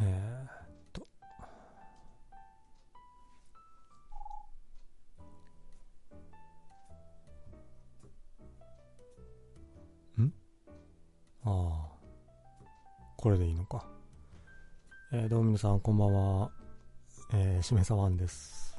えっと。ん？ああ。これでいいのか。えー、どうも皆さん、こんばんは。えー、しめさわんです。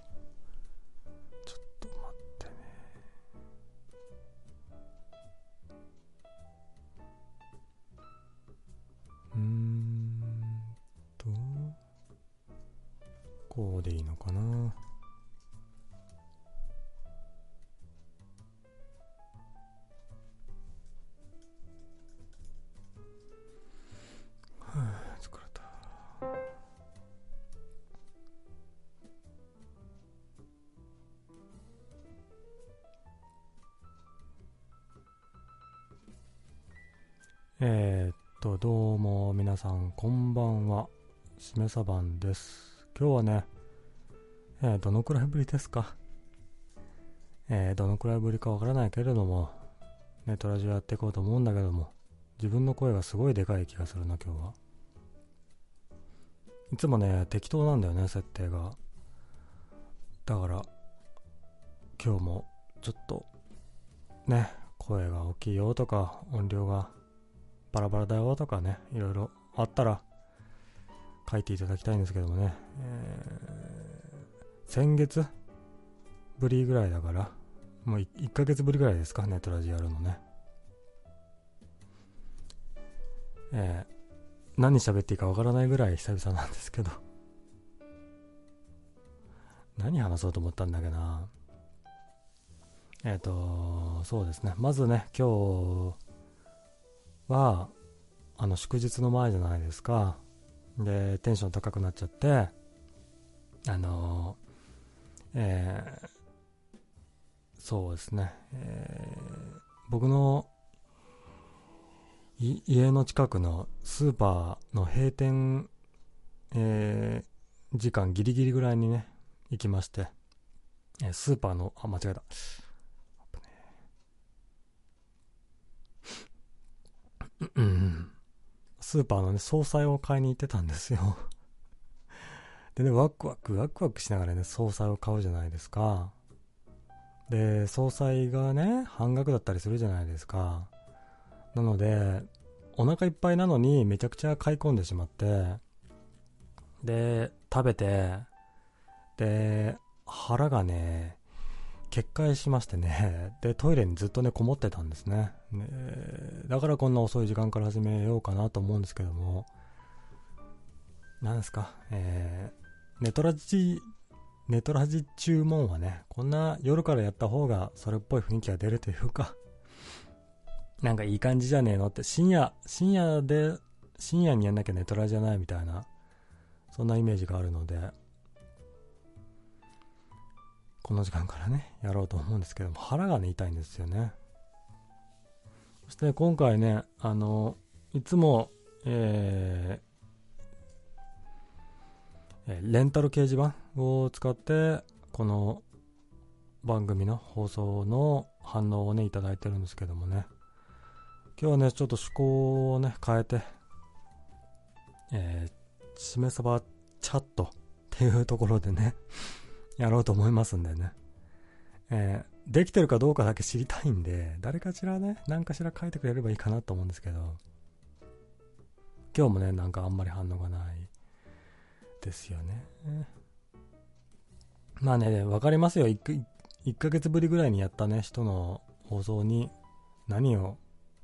しめさばんです。今日はね、えー、どのくらいぶりですか？えー、どのくらいぶりかわからないけれども、ネトラジオやっていこうと思うんだけども、自分の声がすごいでかい気がするな、今日は。いつもね、適当なんだよね、設定が。だから、今日もちょっと、ね、声が大きいよとか、音量がバラバラだよとかね、いろいろあったら書いていただきたいんですけどもね、えー先月ぶりぐらいだから、もう 1, ヶ月ぶりぐらいですか、ネットラジオやるのね。えー何喋っていいかわからないぐらい久々なんですけど。何話そうと思ったんだっけな。えっ、と、そうですね。まずね、今日は、あの、祝日の前じゃないですか。で、テンション高くなっちゃって、あのえーそうですね、えー僕の家の近くのスーパーの閉店、えー時間ギリギリぐらいにね、行きまして、えースーパーの、あ、間違えた。うんスーパーのね、総菜を買いに行ってたんですよ。でね、ワクワク、ワクワクしながらね、総菜を買うじゃないですか。で、総菜がね、半額だったりするじゃないですか。なので、お腹いっぱいなのにめちゃくちゃ買い込んでしまって、で、食べて、で、腹がね、決壊しましてね、で、トイレにずっとね、こもってたんですね。ねだからこんな遅い時間から始めようかなと思うんですけども、なんですか、えー、ネトラジ、ネトラジ注文はね、こんな夜からやった方がそれっぽい雰囲気が出るというか、なんかいい感じじゃねえのって、深夜、深夜で、深夜にやんなきゃネトラじゃないみたいな、そんなイメージがあるので、この時間からね、やろうと思うんですけども、腹がね、痛いんですよね。そして今回ね、あの、いつも、えーレンタル掲示板を使って、この番組の放送の反応をね、いただいてるんですけどもね。今日はね、ちょっと趣向をね、変えて、えー、しめさばチャットっていうところでね、やろうと思いますんでね。えーできてるかどうかだけ知りたいんで、誰かしらね、何かしら書いてくれればいいかなと思うんですけど、今日もね、なんかあんまり反応がないですよね。まあね、わかりますよ。1, ヶ月ぶりぐらいにやったね、人の放送に何を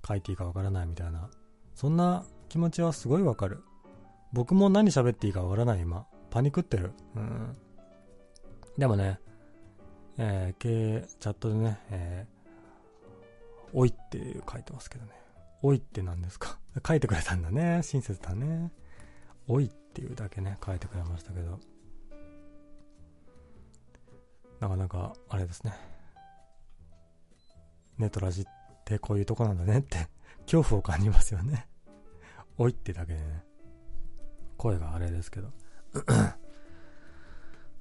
書いていいかわからないみたいな。そんな気持ちはすごいわかる。僕も何喋っていいかわからない今。パニクってる。うん。でもね、えー、チャットでね、えー、おいって書いてますけどね。おいって何ですか？書いてくれたんだね。親切だね。おいっていうだけね、書いてくれましたけど。なかなか、あれですね。ネトラジってこういうとこなんだねって、恐怖を感じますよね。おいってだけでね。声があれですけど。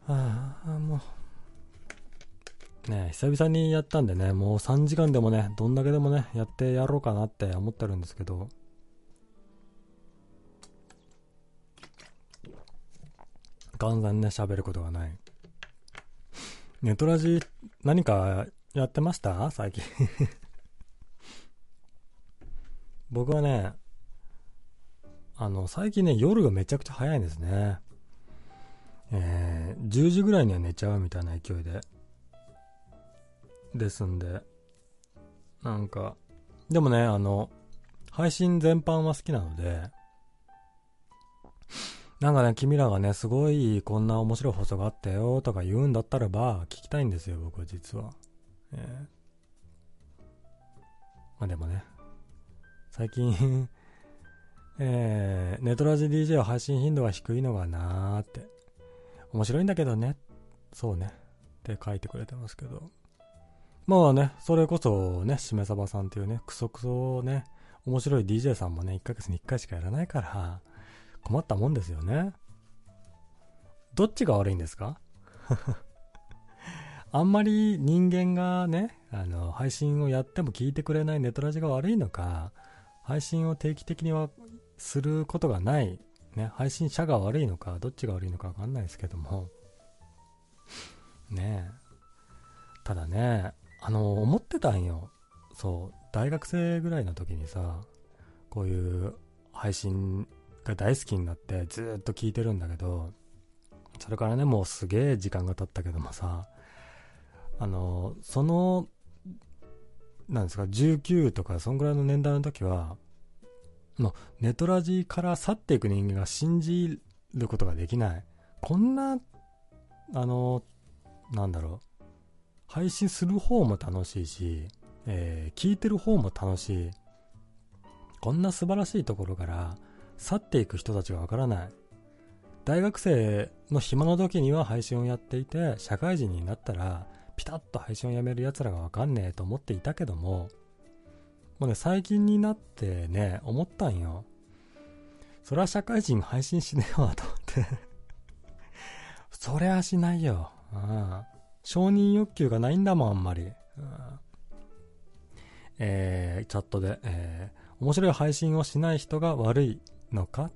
ああ、もう。ね、久々にやったんでね、もう3時間でもね、どんだけでもね、やってやろうかなって思ってるんですけど、完全にね、喋ることがない。ネトラジ、何かやってました？最近僕はね、あの、最近ね、夜がめちゃくちゃ早いんですね。えー、10時ぐらいには寝ちゃうみたいな勢いで。ですんで、なんか、でもね、あの、配信全般は好きなので、なんかね、君らがね、すごいこんな面白い放送があったよとか言うんだったらば、聞きたいんですよ、僕は実は。えー、まあでもね、最近 えー、ネトラジ DJ は配信頻度が低いのがなーって。面白いんだけどね。そうね。って書いてくれてますけど。まあね、それこそね、しめさばさんっていうね、クソクソね、面白い DJ さんもね、1ヶ月に1回しかやらないから、困ったもんですよね。どっちが悪いんですか？あんまり人間がね、あの、配信をやっても聞いてくれないネトラジが悪いのか、配信を定期的にはすることがない、ね、配信者が悪いのか、どっちが悪いのかわかんないですけども、ねえ。ただね、あの、思ってたんよ。そう、大学生ぐらいの時にさ、こういう配信が大好きになってずっと聞いてるんだけど、それからね、もうすげえ時間が経ったけどもさ、あの、その、なんですか、19とか、そんぐらいの年代の時は、の、ネトラジから去っていく人間が信じることができない。こんな、あの、なんだろう、配信する方も楽しいし、えー、聞いてる方も楽しい。こんな素晴らしいところから去っていく人たちがわからない。大学生の暇の時には配信をやっていて、社会人になったら、ピタッと配信をやめる奴らがわかんねえと思っていたけども、もうね、最近になってね、思ったんよ。そりゃ社会人配信しねえわ、と思って そりゃしないよ。うん。承認欲求がないんだもん、あんまり。うん、えー、チャットで、えー、面白い配信をしない人が悪いのか？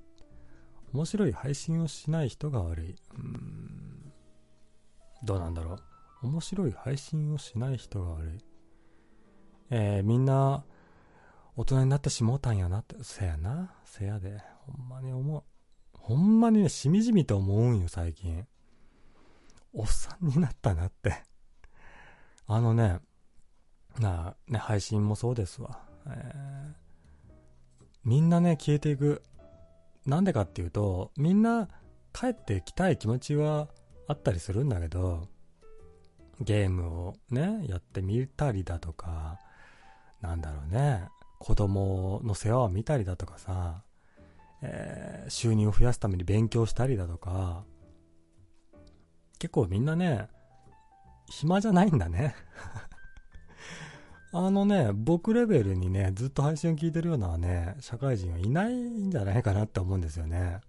面白い配信をしない人が悪い。うん。どうなんだろう。面白い配信をしない人が悪い。えー、みんな、大人になってしもうたんやなって。せやな。せやで。ほんまに思う。ほんまにね、しみじみと思うんよ、最近。おっさんになったなって。あのね、なあ、ね、配信もそうですわ。えー、みんなね、消えていく。なんでかっていうと、みんな帰ってきたい気持ちはあったりするんだけど、ゲームをね、やってみたりだとか、なんだろうね、子供の世話を見たりだとかさ、えー、収入を増やすために勉強したりだとか、結構みんなね、暇じゃないんだね あのね、僕レベルにね、ずっと配信を聞いてるようなね、社会人はいないんじゃないかなって思うんですよね。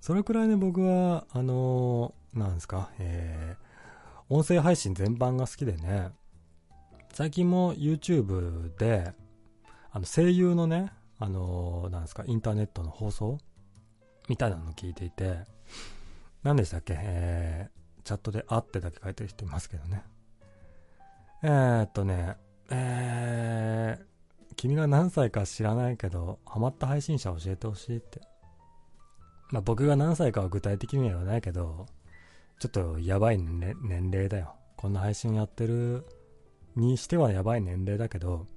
それくらいね、僕は、あのー、なんですか、えー、音声配信全般が好きでね、最近も YouTube で、あの、声優のね、あのー、なんですか、インターネットの放送？みたいなの聞いていて、何でしたっけ？えー、チャットであってだけ書いてる人いますけどね。えー、っとね、えー、君が何歳か知らないけど、ハマった配信者教えてほしいって。まあ、僕が何歳かは具体的にはないけど、ちょっとやばい、ね、年齢だよ。こんな配信やってるにしてはやばい年齢だけど、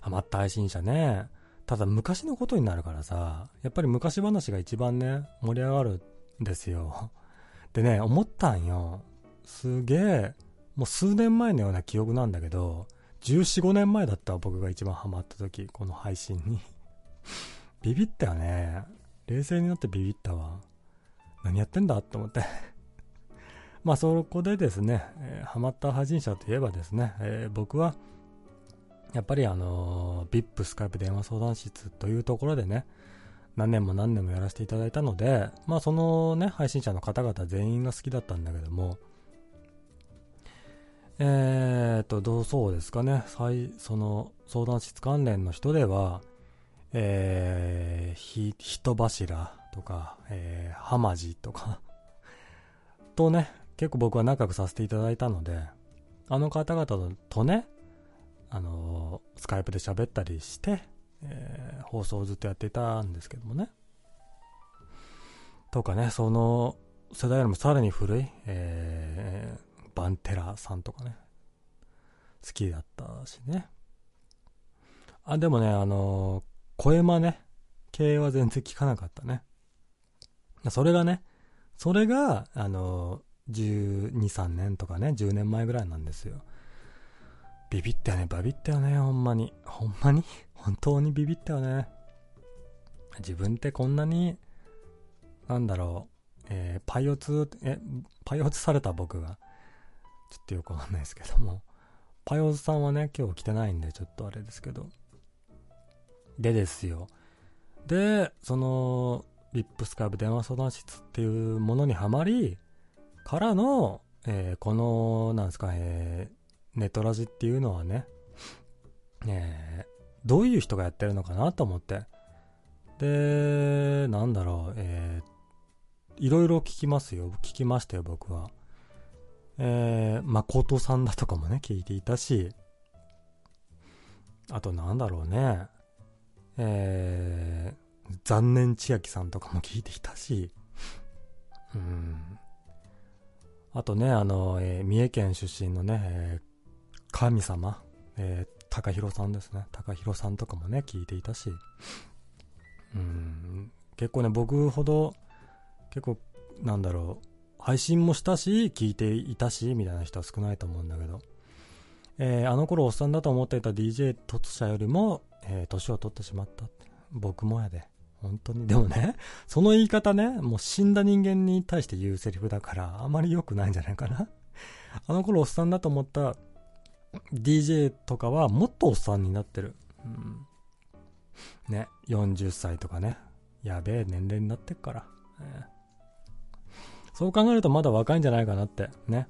ハマった配信者ね。ただ昔のことになるからさ、やっぱり昔話が一番ね、盛り上がるんですよ。でね、思ったんよ。すげえ、もう数年前のような記憶なんだけど、14、5年前だった僕が一番ハマった時、この配信に ビビったよね。冷静になってビビったわ。何やってんだって思って まあそこでですね、えー、ハマった配信者といえばですね、えー、僕はやっぱりあの、VIP スカイプ電話相談室というところでね、何年も何年もやらせていただいたので、まあそのね、配信者の方々全員が好きだったんだけども、えーと、どうそうですかね。最、その、相談室関連の人では、えー、ひ、人柱とか、えー、浜地とかとね、結構僕は仲良くさせていただいたので、あの方々とね、あのー、スカイプで喋ったりして、えー、放送をずっとやっていたんですけどもね。とかね、その世代よりもさらに古い、えー、バンテラさんとかね、好きだったしね。あ、でもね、あのー、声真似系は全然聞かなかったね。それがね、それが、あの、12、3年とかね、10年前ぐらいなんですよ。ビビったよね、バビったよね、ほんまに。ほんまに？本当にビビったよね。自分ってこんなに、なんだろう、えー、パイオツ、え、パイオツされた？僕が、ちょっとよくわかんないですけども、パイオツさんはね、今日来てないんで、ちょっとあれですけど。でですよ。で、その、リップスカイブ電話相談室っていうものにはまり、からの、えー、この、なんですか、えー、ネトラジっていうのはね、えー、どういう人がやってるのかなと思って。で、なんだろう、えー、いろいろ聞きますよ。聞きましたよ、僕は。えー、誠さんだとかもね、聞いていたし、あとなんだろうね、えー、残念千秋さんとかも聞いていたし、うん。あとね、あの、えー、三重県出身のね、えー、神様、えー、高弘さんですね。高弘さんとかもね、聞いていたし、うん、結構ね、僕ほど、結構、なんだろう、配信もしたし、聞いていたし、みたいな人は少ないと思うんだけど、えー、あの頃おっさんだと思っていた DJ 突者よりも、えー、年を取ってしまった僕もやで。本当に。でもね、その言い方ね、もう死んだ人間に対して言うセリフだから、あまり良くないんじゃないかな。あの頃おっさんだと思った DJ とかはもっとおっさんになってる。うん、ね、40歳とかね、やべえ年齢になってっから。えー、そう考えるとまだ若いんじゃないかなって、ね。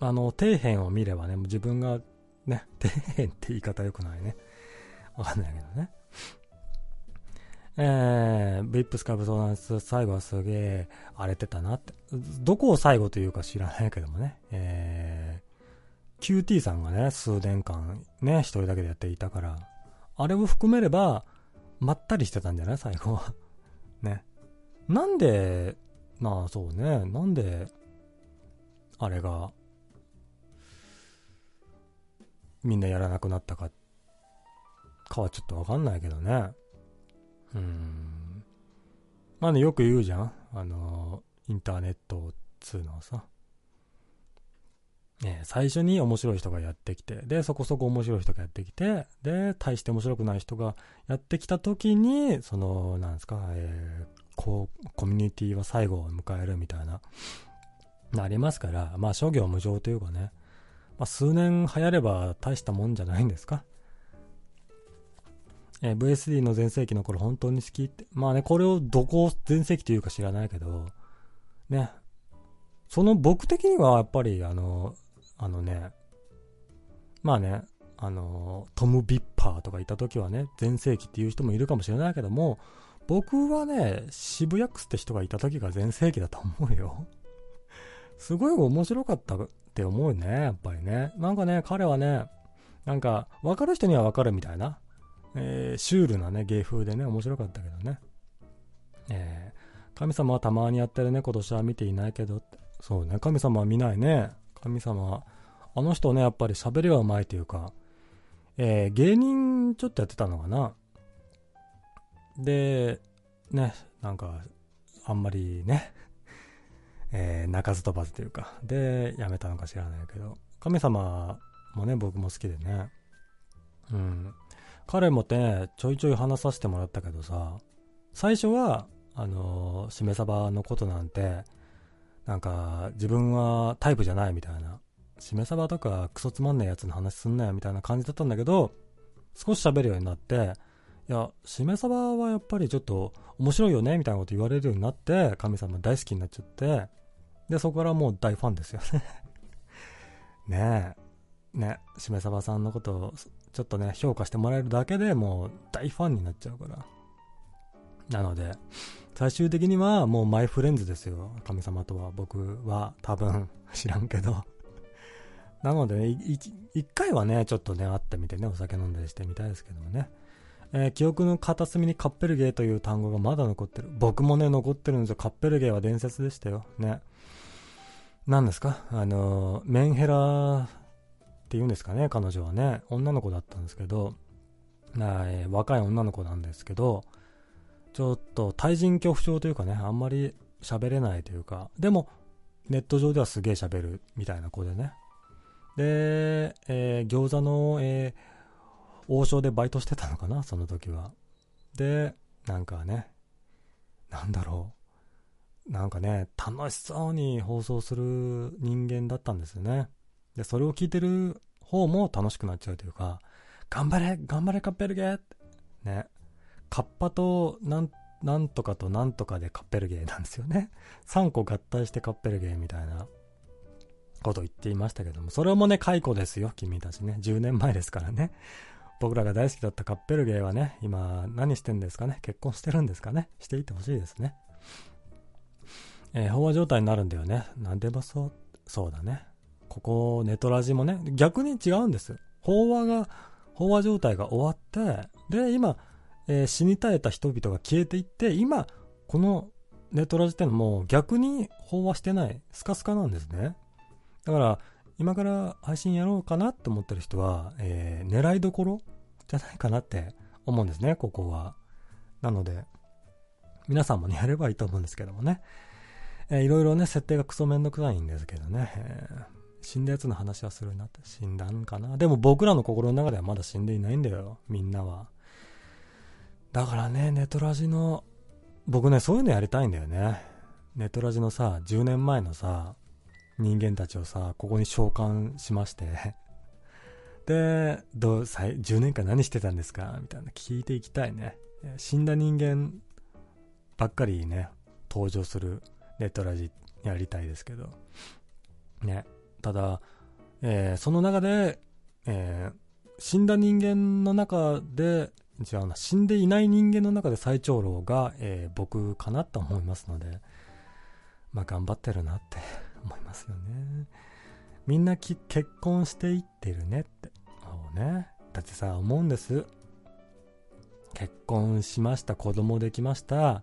あの、底辺を見ればね、自分が、ね、底辺って言い方良くないね。わかんないけどね。えー、ビップスカブ相談室、最後はすげえ荒れてたなって。どこを最後というか知らないけどもね。えー、QT さんがね、数年間ね、一人だけでやっていたから、あれを含めれば、まったりしてたんじゃない？最後は。ね。なんで、まあそうね、なんで、あれが、みんなやらなくなったか、かはちょっとわかんないけどね。うん。まあね、よく言うじゃん？あの、インターネットっつうのはさ。ね、最初に面白い人がやってきて、で、そこそこ面白い人がやってきて、で、大して面白くない人がやってきた時に、その、なんですか、えー、こう、コミュニティは最後を迎えるみたいな、なりますから、まあ、諸行無常というかね、まあ、数年流行れば大したもんじゃないんですか？えー、VSD の全盛期の頃本当に好きって、まあね、これをどこを全盛期というか知らないけど、ね、その僕的にはやっぱりあの、あのね、まあね、あの、トム・ビッパーとかいた時はね、全盛期っていう人もいるかもしれないけども、僕はね、渋谷クスって人がいた時が全盛期だと思うよ。すごい面白かったって思うね、やっぱりね。なんかね、彼はね、なんか、わかる人にはわかるみたいな。えー、シュールなね、芸風でね、面白かったけどね。えー、神様はたまにやってるね、今年は見ていないけどって。そうね、神様は見ないね。神様は、あの人ね、やっぱり喋りはうまいというか、えー、芸人ちょっとやってたのかな。で、ね、なんか、あんまりね、えー、鳴かず飛ばずというか、で、やめたのか知らないけど、神様もね、僕も好きでね、うん。彼もね、ちょいちょい話させてもらったけどさ、最初は、あのー、しめ鯖のことなんて、なんか、自分はタイプじゃないみたいな、しめ鯖とかクソつまんないやつの話すんなよみたいな感じだったんだけど、少し喋るようになって、いや、しめ鯖はやっぱりちょっと面白いよねみたいなこと言われるようになって、神様大好きになっちゃって、で、そこからもう大ファンですよね。ねえ、ね、しめさばさんのことをちょっとね、評価してもらえるだけでもう大ファンになっちゃうから。なので、最終的にはもうマイフレンズですよ。神様とは僕は多分 知らんけどなので、ね、一回はね、ちょっとね、会ってみてね、お酒飲んだりしてみたいですけどもね。えー、記憶の片隅にカッペルゲーという単語がまだ残ってる。僕もね、残ってるんですよ。カッペルゲーは伝説でしたよ。ね。何ですか？あの、メンヘラって言うんですかね、彼女はね。女の子だったんですけど、えー、若い女の子なんですけど、ちょっと対人恐怖症というかね、あんまり喋れないというか、でも、ネット上ではすげえ喋るみたいな子でね。で、えー、餃子の、えー王将でバイトしてたのかな、その時は。で、なんかね、なんだろう。なんかね、楽しそうに放送する人間だったんですよね。で、それを聞いてる方も楽しくなっちゃうというか、頑張れ頑張れカッペルゲーって。ね。カッパとなん、なんとかとなんとかでカッペルゲーなんですよね。3個合体してカッペルゲーみたいなこと言っていましたけども、それもね、解雇ですよ、君たちね。10年前ですからね。僕らが大好きだったカッペルゲーはね、今何してんですかね？結婚してるんですかね？していてほしいですね。えー、飽和状態になるんだよね。なんでもそう、そうだね。ここ、ネトラジもね、逆に違うんです。飽和が、飽和状態が終わって、で、今、えー、死に絶えた人々が消えていって、今、このネトラジってのも逆に飽和してない、スカスカなんですね。だから、今から配信やろうかなって思ってる人は、えー、狙いどころじゃないかなって思うんですね、ここは。なので、皆さんもね、やればいいと思うんですけどもね。えー、いろいろね、設定がクソめんどくさいんですけどね。えー、死んだやつの話はするなって。死んだんかなでも僕らの心の中ではまだ死んでいないんだよ、みんなは。だからね、ネトラジの、僕ね、そういうのやりたいんだよね。ネトラジのさ、10年前のさ、人間たちをさ、ここに召喚しましてで、どう、10年間何してたんですか？みたいな聞いていきたいね。死んだ人間ばっかりね、登場するネトラジやりたいですけど。ね。ただ、えー、その中で、えー、死んだ人間の中で、違うな、死んでいない人間の中で最長老が、えー、僕かなと思いますので、まあ頑張ってるなって 思いますよね。みんな結婚していってるねって。そうね。だってさ、思うんです。結婚しました、子供できました。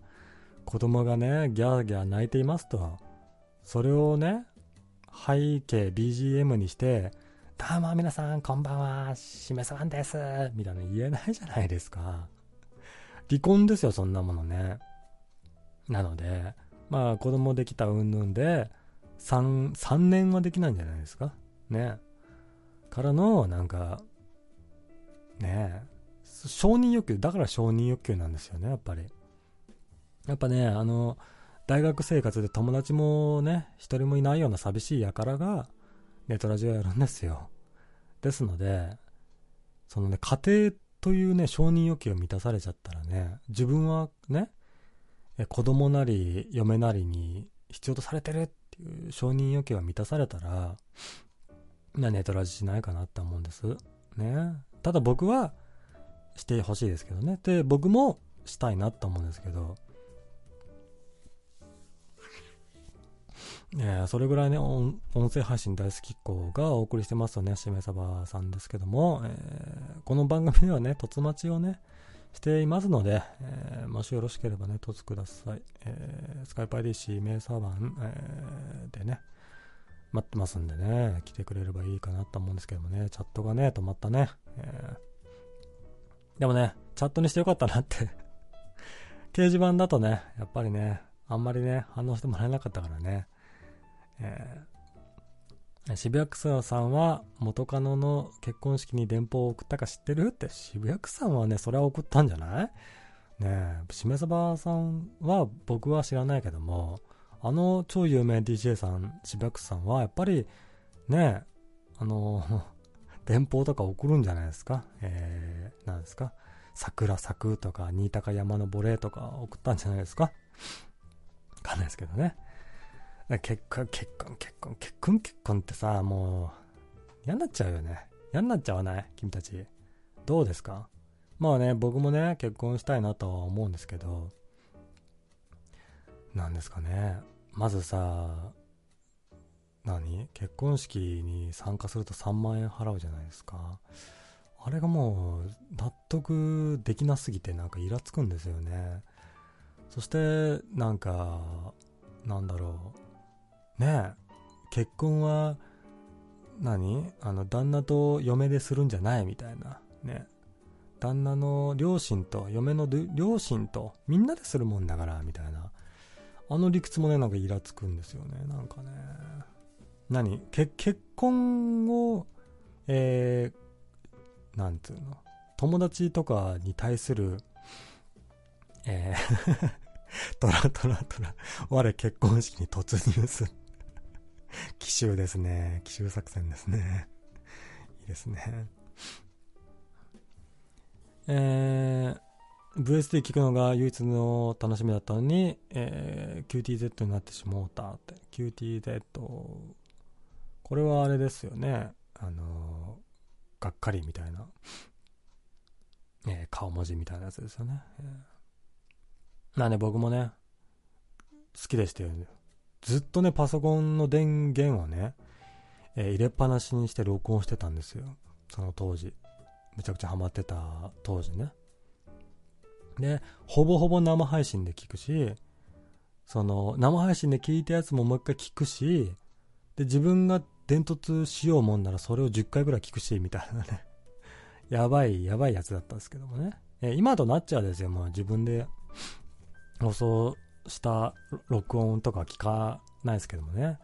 子供がね、ギャーギャー泣いていますと。それをね、背景 BGM にして、どうも皆さん、こんばんは、しめさんです。みたいな言えないじゃないですか。離婚ですよ、そんなものね。なので、まあ子供できたうんぬんで、3、3年はできないんじゃないですかね。からの、なんか、ね承認欲求、だから承認欲求なんですよね、やっぱり。やっぱね、あの、大学生活で友達もね、一人もいないような寂しい輩が、ネトラジオやるんですよ。ですので、そのね、家庭というね、承認欲求を満たされちゃったらね、自分はね、子供なり嫁なりに必要とされてるっていう承認欲求が満たされたら、なネトラジしないかなって思うんです。ね。ただ僕はしてほしいですけどね。で、僕もしたいなって思うんですけど、えそれぐらいね、音声配信大好きっ子がお送りしてますよね、しめさばさんですけども、えー、この番組ではね、とつまちをね、していますので、えー、もしよろしければね、とつください。えー、スカイプ IDC 名サーバー、えー、でね、待ってますんでね、来てくれればいいかなと思うんですけどもね、チャットがね、止まったね。えー、でもね、チャットにしてよかったなって 掲示板だとね、やっぱりね、あんまりね、反応してもらえなかったからね。えー、渋谷草さんは元カノの結婚式に電報を送ったか知ってる？って。渋谷草さんはね、それは送ったんじゃない？ねえ、しめさばさんは僕は知らないけども、あの超有名 DJ さん、渋谷草さんはやっぱりね、あの、電報とか送るんじゃないですか？えー、なんですか？桜咲くとか、新高山のボレーとか送ったんじゃないですか？わかんないですけどね。結婚、結婚、結婚、結婚、結婚ってさ、もう嫌になっちゃうよね。嫌になっちゃわない？君たち。どうですか？まあね、僕もね、結婚したいなとは思うんですけど、なんですかね。まずさ、何？結婚式に参加すると3万円払うじゃないですか。あれがもう納得できなすぎてなんかイラつくんですよね。そしてなんか、なんだろう。ね、結婚は何？あの旦那と嫁でするんじゃないみたいな。ね。旦那の両親と嫁の両親とみんなでするもんだからみたいな。あの理屈もね、なんかイラつくんですよね。なんかね。何？結婚を、えー、なんつうの？友達とかに対する、えー トラトラトラ、我結婚式に突入する。奇襲ですね。奇襲作戦ですね。いいですね。えー、VSD 聞くのが唯一の楽しみだったのに、えー、QTZ になってしもうたって。QTZ、これはあれですよね。あのー、がっかりみたいな、えー、顔文字みたいなやつですよね。えー、なんで僕もね、好きでしたよ。ねずっとね、パソコンの電源をね、えー、入れっぱなしにして録音してたんですよ。その当時。めちゃくちゃハマってた当時ね。で、ほぼほぼ生配信で聞くし、その、生配信で聞いたやつももう一回聞くし、で、自分が伝突しようもんならそれを10回ぐらい聞くし、みたいなね。やばい、やばいやつだったんですけどもね。え今となっちゃうですよ、もう自分で放送した録音とか聞かないですけどもね。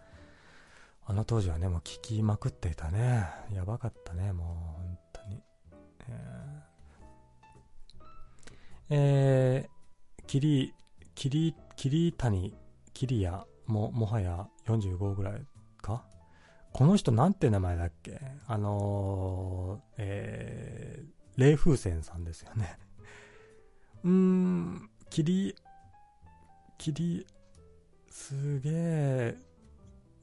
あの当時はね、もう聞きまくっていたね。やばかったね、もう、本当に。えー、えーキリ、キリ、キリ谷、キリヤも、もはや45ぐらいか？この人なんて名前だっけ？あのー、えー、霊風船さんですよね。うーん、キリ、キリ、すげえ、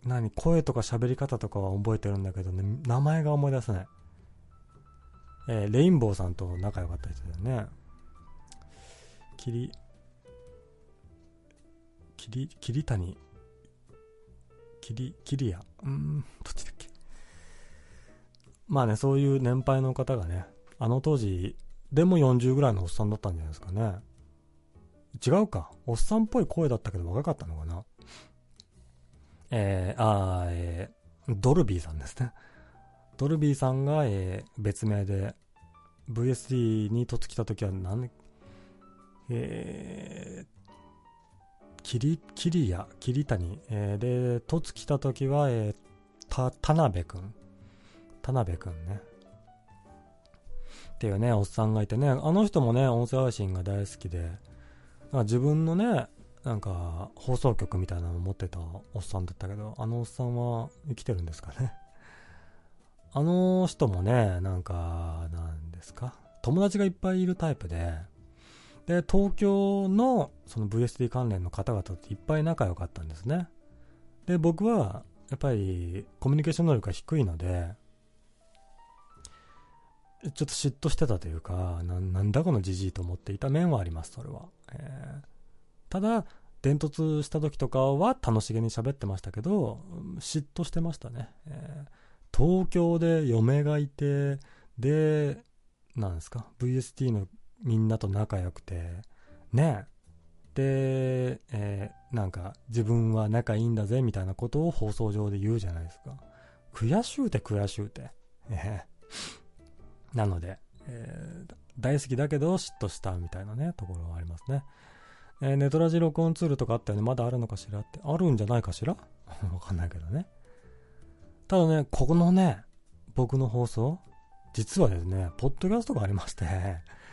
何、声とか喋り方とかは覚えてるんだけどね、名前が思い出せない。えー、レインボーさんと仲良かった人だよね。キリ、キリ、キリ谷、キリ、キリア。うん、どっちだっけ。まあね、そういう年配の方がね、あの当時、でも40ぐらいのおっさんだったんじゃないですかね。違うか。おっさんっぽい声だったけど若かったのかな。えー、あー、えー、ドルビーさんですね。ドルビーさんが、えー、別名で、VSD に突来た時は何、えー、キリ、キリヤ、キリタニ、えー、で、突来た時は、えー、た、田辺くん。田辺くんね。っていうね、おっさんがいてね、あの人もね、音声配信が大好きで、自分のね、なんか、放送局みたいなの持ってたおっさんだったけど、あのおっさんは生きてるんですかね。あの人もね、なんか、なんですか、友達がいっぱいいるタイプで、で、東京のその VSD 関連の方々といっぱい仲良かったんですね。で、僕は、やっぱりコミュニケーション能力が低いので、ちょっと嫉妬してたというか、なんだこのじじいと思っていた面はあります、それは。えー、ただ、伝突した時とかは楽しげに喋ってましたけど、嫉妬してましたね。えー東京で嫁がいて、で、なんですか、VST のみんなと仲良くて、ね、で、えー、なんか自分は仲いいんだぜみたいなことを放送上で言うじゃないですか。悔しゅうて悔しゅうて。えー、なので、えー、大好きだけど嫉妬したみたいなね、ところはありますね。えー、ネトラジ録音ツールとかあったよね。まだあるのかしらって。あるんじゃないかしら？わかんないけどね。ただね、ここのね、僕の放送、実はですね、ポッドキャストがありまして、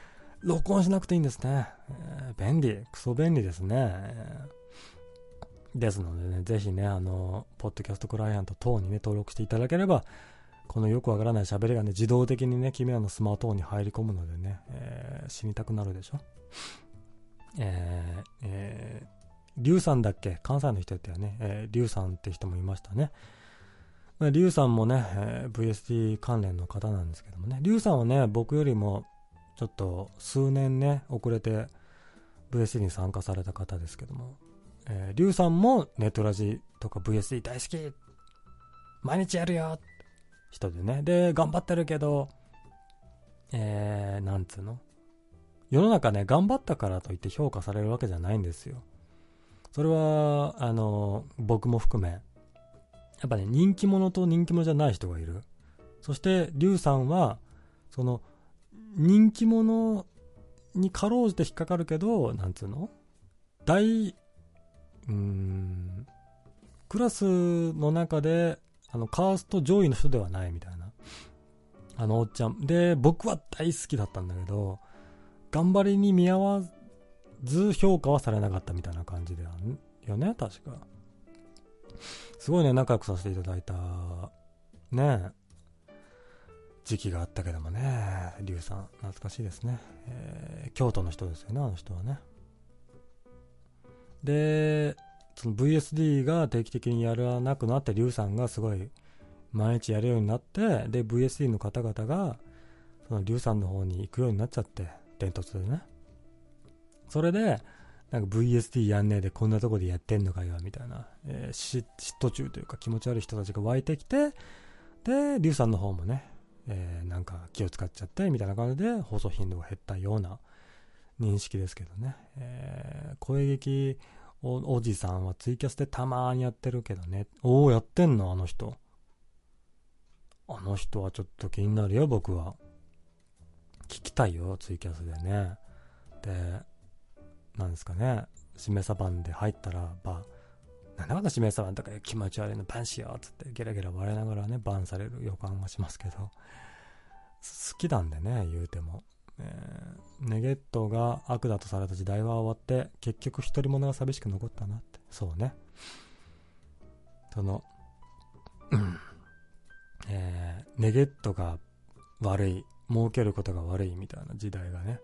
録音しなくていいんですね。えー、便利。クソ便利ですね。ですのでね、ぜひね、あの、ポッドキャストクライアント等にね、登録していただければ、このよくわからない喋りがね、自動的にね、君らのスマートフォンに入り込むのでね、えー、死にたくなるでしょ？えー、えー、リュウさんだっけ？関西の人やってはね、えー、リュウさんって人もいましたね。リュウさんもね、えー VSD 関連の方なんですけどもね、リュウさんはね、僕よりもちょっと数年ね、遅れて VSD に参加された方ですけども、えー、リュウさんもネットラジとか VSD 大好き。毎日やるよ人でね。で、頑張ってるけど、えー、なんつうの？世の中ね、頑張ったからといって評価されるわけじゃないんですよ。それは、あの、僕も含め、やっぱね、人気者と人気者じゃない人がいる。そして、リュウさんは、その、人気者にかろうじて引っかかるけど、なんつうの？大、うーん、クラスの中で、あの、カースト上位の人ではないみたいな。あのおっちゃん。で、僕は大好きだったんだけど、頑張りに見合わず評価はされなかったみたいな感じであるよね、確か。すごいね、仲良くさせていただいた、ね時期があったけどもね、リュウさん、懐かしいですね。えー、京都の人ですよね、あの人はね。で、その VSD が定期的にやらなくなって、リュウさんがすごい毎日やるようになって、で、VSD の方々が、そのリュウさんの方に行くようになっちゃって、伝突でね。それで、なんか VSD やんねえでこんなとこでやってんのかよ、みたいな、えー、嫉妬中というか気持ち悪い人たちが湧いてきて、で、リュウさんの方もね、えー、なんか気を使っちゃって、みたいな感じで放送頻度が減ったような認識ですけどね。えー、声劇おじさんはツイキャスでたまーにやってるけどね。おお、やってんのあの人。あの人はちょっと気になるよ、僕は。聞きたいよ、ツイキャスでね。で、なんですかね、しめさばんで入ったら、ば、なんだかんだしめさばんとか気持ち悪いのバンしようっつってゲラゲラ笑いながらね、バンされる予感がしますけど、好きなんでね、言うても。え、ネゲットが悪だとされた時代は終わって、結局一人者が寂しく残ったなって。そうね。その、え、ネゲットが悪い、儲けることが悪いみたいな時代がね、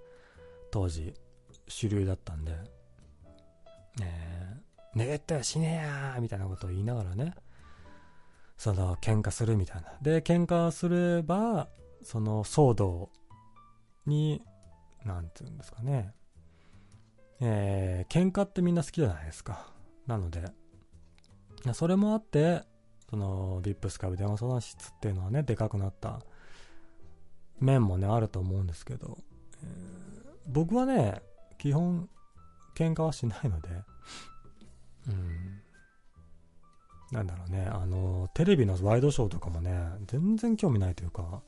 当時主流だったんで、え、ネゲットやしねえやみたいなことを言いながらね、その、喧嘩するみたいな。で、喧嘩すれば、その騒動に、なんていうんですかね。えー、喧嘩ってみんな好きじゃないですか。なので、それもあって、その、ビップスカイブ電話相談室っていうのはね、でかくなった面もね、あると思うんですけど、えー、僕はね、基本、喧嘩はしないので、うん。なんだろうね、あの、テレビのワイドショーとかもね、全然興味ないというか、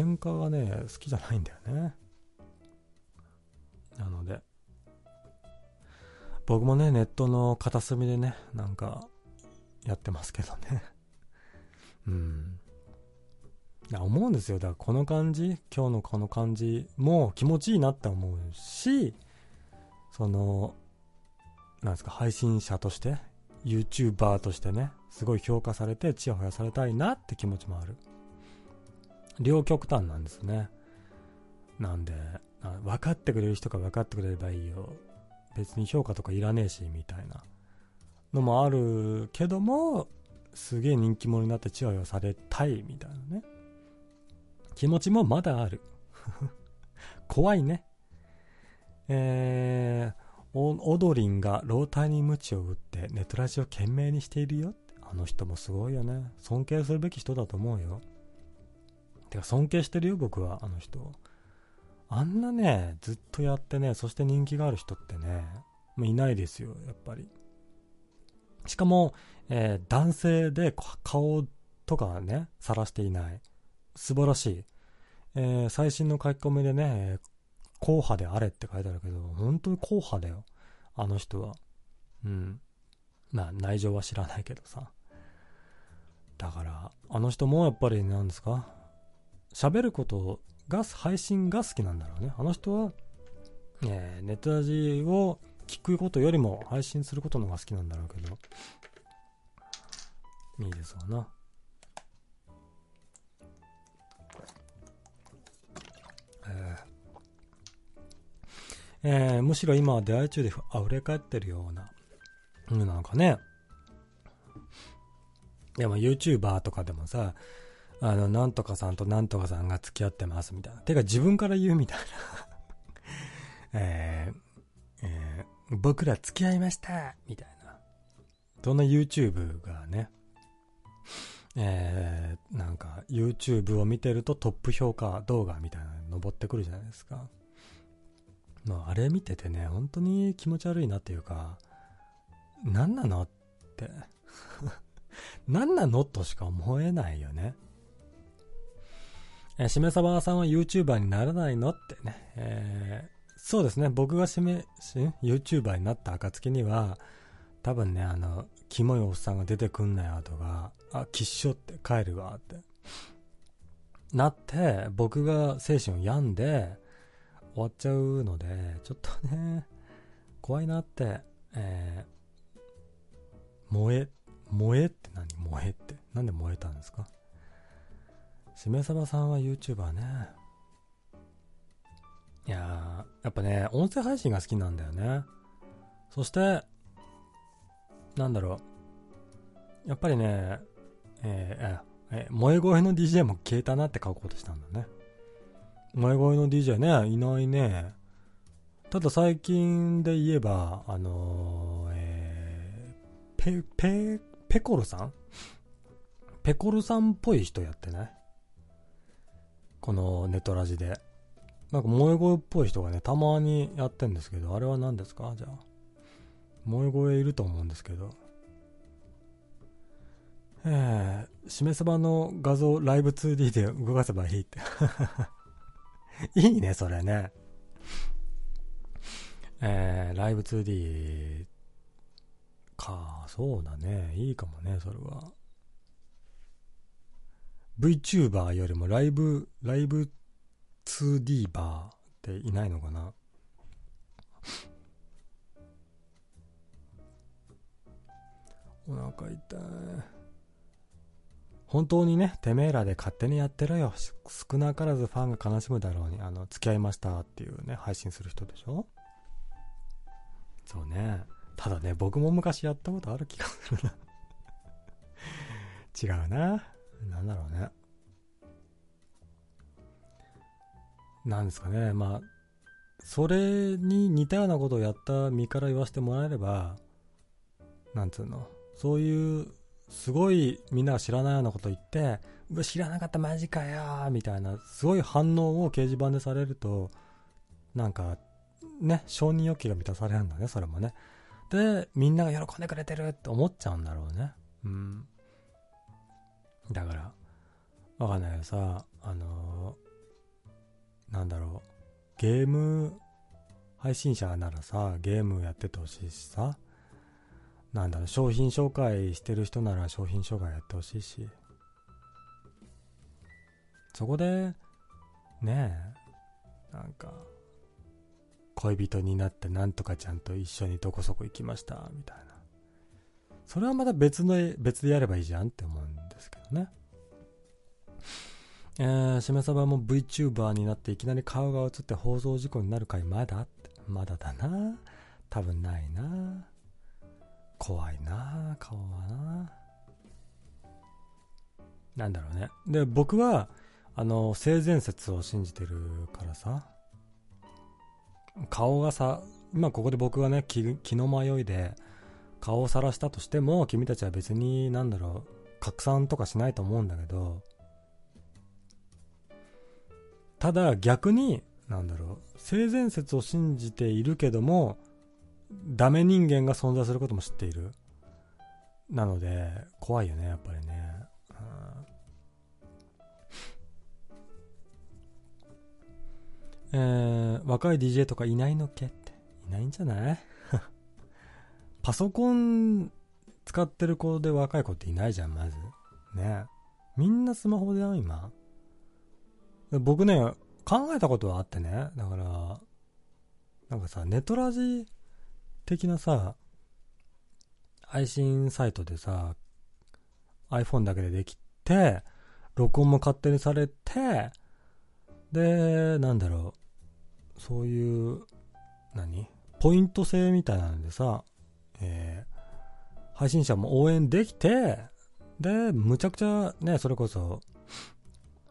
喧嘩がね、好きじゃないんだよね。なので、僕もね、ネットの片隅でね、なんか、やってますけどね。うん。思うんですよ。だからこの感じ、今日のこの感じも気持ちいいなって思うし、その、なんですか、配信者として、YouTuber としてね、すごい評価されて、ちやほやされたいなって気持ちもある。両極端なんですね。なんで、分かってくれる人が分かってくれればいいよ。別に評価とかいらねえし、みたいなのもあるけども、すげえ人気者になってチヤホヤされたい、みたいなね。気持ちもまだある。怖いね。えー、オドリンがローターに鞭を打ってネトラジを懸命にしているよ。あの人もすごいよね。尊敬するべき人だと思うよ。てか尊敬してるよ、僕は、あの人。あんなね、ずっとやってね、そして人気がある人ってね、もういないですよ、やっぱり。しかも、えー、男性で顔とかね、晒していない。素晴らしい。えー、最新の書き込みでね、硬派であれって書いてあるけど、本当に硬派だよ。あの人は。うん。まあ、内情は知らないけどさ。だから、あの人もやっぱり何ですか？喋ることが、配信が好きなんだろうね。あの人は、えー、ネットラジを聞くことよりも配信することの方が好きなんだろうけど。いいですわな。えーえー、むしろ今は出会い中で溢れ返ってるような、なのかね。でも YouTuber とかでもさ、あの、なんとかさんとなんとかさんが付き合ってますみたいな。てか自分から言うみたいな。えー、えー、僕ら付き合いましたみたいな。そんな YouTube がね、えー、なんか YouTube を見てるとトップ評価動画みたいなの登ってくるじゃないですか。まあ、あれ見ててね、本当に気持ち悪いなっていうか、何なのって。何なのとしか思えないよね。えー、しめさばさんは YouTuber にならないのってね。えー、そうですね。僕がしめ、し、YouTuber になった暁には、多分ね、あの、キモいおっさんが出てくんなよとか、あ、きっしょって帰るわって。なって、僕が精神を病んで、終わっちゃうので、ちょっとね、怖いなって、えー、燃え、燃えって何？燃えって。なんで燃えたんですか？しめさばさんは YouTuber ね。いやー、やっぱね、音声配信が好きなんだよね。そして、なんだろう。やっぱりね、えー、え、萌え声の DJ も消えたなって書こうとしたんだね。萌え声の DJ ね、いないね。ただ最近で言えば、あのー、えー、ペ、ペ、ペコルさん？ペコルさんっぽい人やってないこのネトラジで。なんか萌え声っぽい人がね、たまにやってんですけど、あれは何ですか？じゃあ。萌え声いると思うんですけど。えー、しめそばの画像ライブ 2D で動かせばいいって いいね、それね。えー、ライブ 2D か、そうだね。いいかもね、それは。VTuber よりもライブ、ライブ 2D バーっていないのかな？お腹痛い。本当にね、てめえらで勝手にやってろよ。少なからずファンが悲しむだろうに、あの、付き合いましたっていうね、配信する人でしょ？そうね。ただね、僕も昔やったことある気がするな 違うな。なんだろうね。なんですかね。まあ、それに似たようなことをやった身から言わせてもらえれば、なんつうの。そういう、すごいみんなが知らないようなこと言って、うわ、知らなかったマジかよみたいな、すごい反応を掲示板でされると、なんか、ね、承認欲求が満たされるんだね、それもね。で、みんなが喜んでくれてるって思っちゃうんだろうね。うん。だから、わかんないけどさ、あのー、なんだろう、ゲーム配信者ならさ、ゲームやっててほしいしさ、なんだろう、商品紹介してる人なら商品紹介やってほしいし、そこで、ねえ、なんか、恋人になってなんとかちゃんと一緒にどこそこ行きました、みたいな。それはまた別の、別でやればいいじゃんって思うんですけどね。えー、しめさばも VTuber になっていきなり顔が映って放送事故になる回まだまだだな。多分ないな。怖いな、顔はな。なんだろうね。で、僕は、あの、性善説を信じてるからさ、顔がさ、今ここで僕がね、気気の迷いで、顔を晒したとしても、君たちは別に、なんだろう、拡散とかしないと思うんだけど、ただ逆に、なんだろう、性善説を信じているけども、ダメ人間が存在することも知っている。なので、怖いよね、やっぱりね。えー、若い DJ とかいないのっけって。いないんじゃない？パソコン使ってる子で若い子っていないじゃん、まず。ね。みんなスマホでよ、今。僕ね、考えたことはあってね。だから、なんかさ、ネトラジ的なさ、配信サイトでさ、iPhone だけでできて、録音も勝手にされて、で、なんだろう、そういう、何？ポイント制みたいなのでさ、えー、配信者も応援できて、で、むちゃくちゃね、それこそ、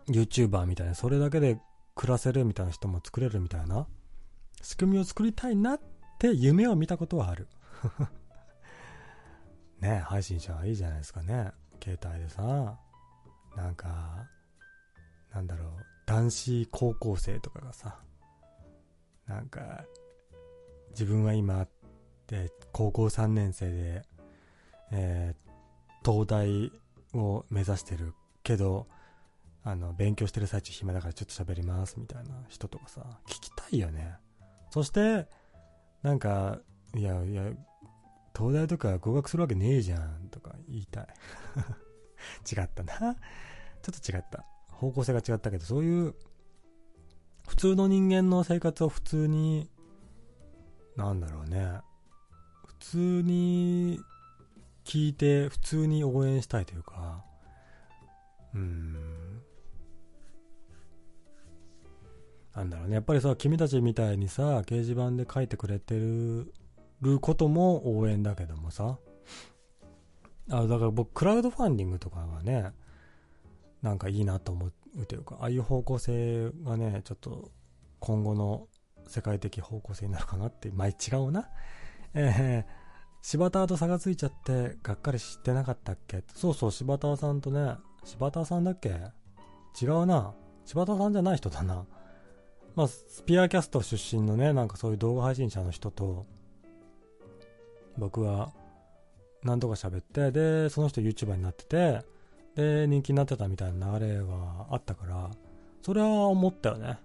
YouTuber みたいな、それだけで暮らせるみたいな人も作れるみたいな、仕組みを作りたいなって夢を見たことはある。ね配信者はいいじゃないですかね。携帯でさ、なんか、なんだろう、男子高校生とかがさ、なんか、自分は今、で、高校3年生で、えー、東大を目指してるけど、あの、勉強してる最中暇だからちょっと喋りますみたいな人とかさ、聞きたいよね。そして、なんか、いやいや、東大とか合格するわけねえじゃんとか言いたい。違ったな。ちょっと違った。方向性が違ったけど、そういう、普通の人間の生活を普通に、なんだろうね。普通に聞いて、普通に応援したいというか、うーん。なんだろうね。やっぱりさ、君たちみたいにさ、掲示板で書いてくれてることも応援だけどもさ。あ、だから僕、クラウドファンディングとかはね、なんかいいなと思うというか、ああいう方向性がね、ちょっと今後の世界的方向性になるかなって、まあ違うな。えー、柴田と差がついちゃってがっかりしてなかったっけ？そうそう、柴田さんとね、柴田さんだっけ？違うな。柴田さんじゃない人だな。まあ、スピアキャスト出身のね、なんかそういう動画配信者の人と、僕は何とか喋って、で、その人 YouTuber になってて、で、人気になってたみたいな流れはあったから、それは思ったよね。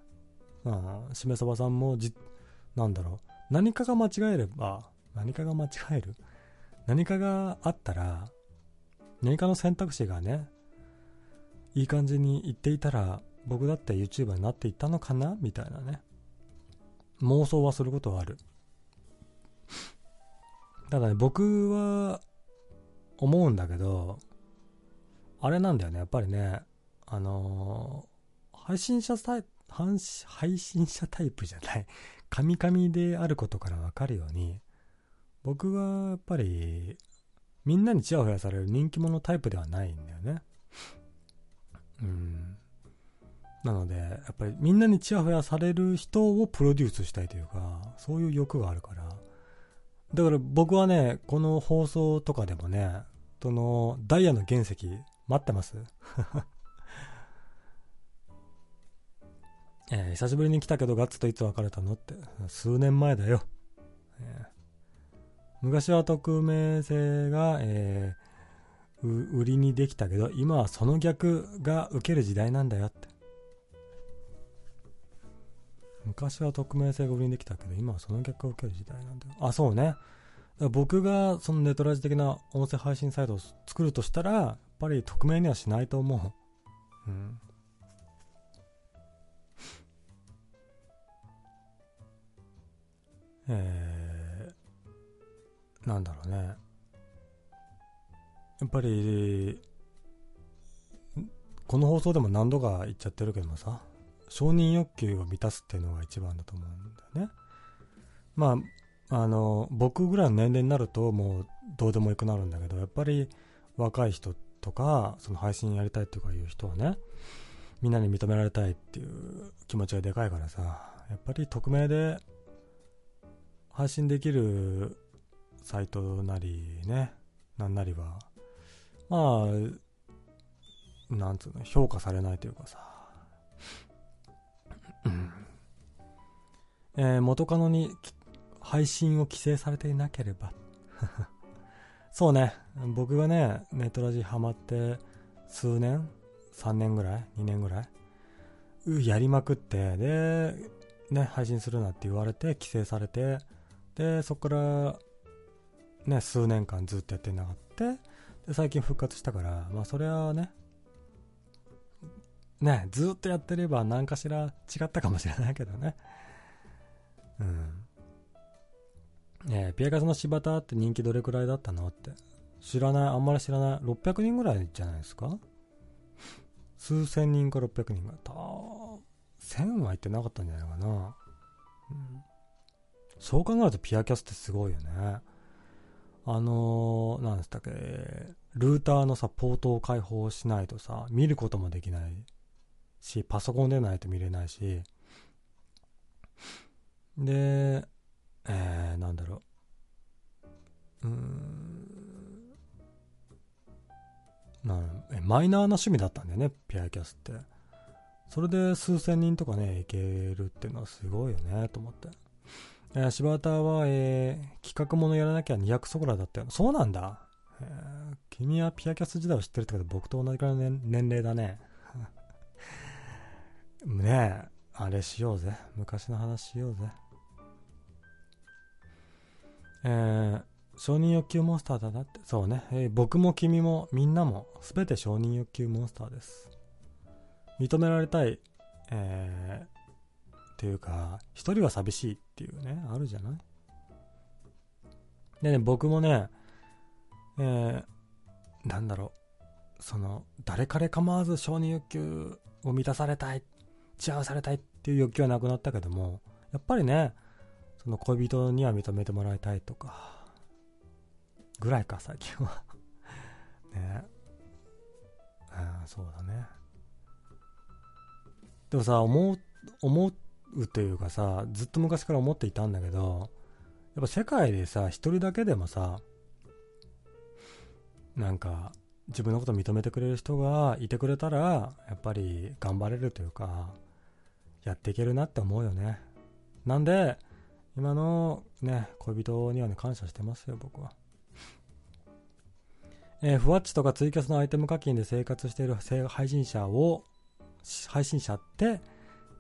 うん、しめそばさんもじ、なんだろう、何かが間違えれば、何かが間違える？何かがあったら、何かの選択肢がね、いい感じにいっていたら、僕だって YouTuber になっていったのかな？みたいなね。妄想はすることはある。ただね、僕は思うんだけど、あれなんだよね、やっぱりね、あのー、配信者タイ、配信者タイプじゃない、カミカミであることからわかるように、僕はやっぱり、みんなにチヤホヤされる人気者タイプではないんだよね。うん。なので、やっぱりみんなにチヤホヤされる人をプロデュースしたいというか、そういう欲があるから。だから僕はね、この放送とかでもね、その、ダイヤの原石、待ってます えー、久しぶりに来たけどガッツといつ別れたのって、数年前だよ。えー、昔は匿名性が、えー、売りにできたけど、今はその逆が受ける時代なんだよって。昔は匿名性が売りにできたけど、今はその逆を受ける時代なんだよ。あ、そうね。僕がそのネトラジ的な音声配信サイトを作るとしたら、やっぱり匿名にはしないと思う。うん。えー、なんだろうね。やっぱり、この放送でも何度か言っちゃってるけどもさ、承認欲求を満たすっていうのが一番だと思うんだよね。まあ、あの、僕ぐらいの年齢になるともうどうでもよくなるんだけど、やっぱり若い人とか、その配信やりたいとかいう人はね、みんなに認められたいっていう気持ちがでかいからさ、やっぱり匿名で配信できるサイトなりね、なんなりは、まあ、なんつうの、評価されないというかさ、うんえー、元カノに配信を規制されていなければ。そうね、僕がね、ネットラジハマって数年 ?3 年ぐらい ?2 年ぐらい？やりまくって、で、ね、配信するなって言われて、規制されて、で、そこから、ね、数年間ずっとやってなかった。で、最近復活したから、まあそれはね、ね、ずっとやってれば何かしら違ったかもしれないけどね。うん。えー、ピアカスの柴田って人気どれくらいだったのって。知らない、あんまり知らない。600人ぐらいじゃないですか？数千人か600人が。た1000は行ってなかったんじゃないかな。うん。そう考えるとピアキャスってすごいよね。あのー、なんでしたっけ、ルーターのさ、ポートを開放しないとさ、見ることもできないし、パソコンでないと見れないし、で、えー、なんだろう。うーん。なマイナーな趣味だったんだよね、ピアキャスって。それで数千人とかね、いけるっていうのはすごいよね、と思って。えー、柴田は、えー、企画ものやらなきゃ200そこらだったよ。そうなんだ。えー、君はピアキャス時代を知ってるってこと僕と同じくらいの年齢だね。ねえ、あれしようぜ。昔の話しようぜ。えー、承認欲求モンスターだなって。そうね。えー、僕も君もみんなも全て承認欲求モンスターです。認められたい、えー、っていうか、一人は寂しいっていうね、あるじゃない？でね、僕もね、えー、なんだろう、その、誰彼構わず承認欲求を満たされたい、幸せされたいっていう欲求はなくなったけども、やっぱりね、その恋人には認めてもらいたいとか、ぐらいか、最近は。ね。ああ、そうだね。でもさ、思う、思うというかさ、ずっと昔から思っていたんだけど、やっぱ世界でさ、一人だけでもさ、なんか、自分のこと認めてくれる人がいてくれたら、やっぱり頑張れるというか、やっていけるなって思うよね。なんで、今のね、恋人にはね、感謝してますよ、僕は。えー、ふわっちとかツイキャスのアイテム課金で生活している配信者を、配信者って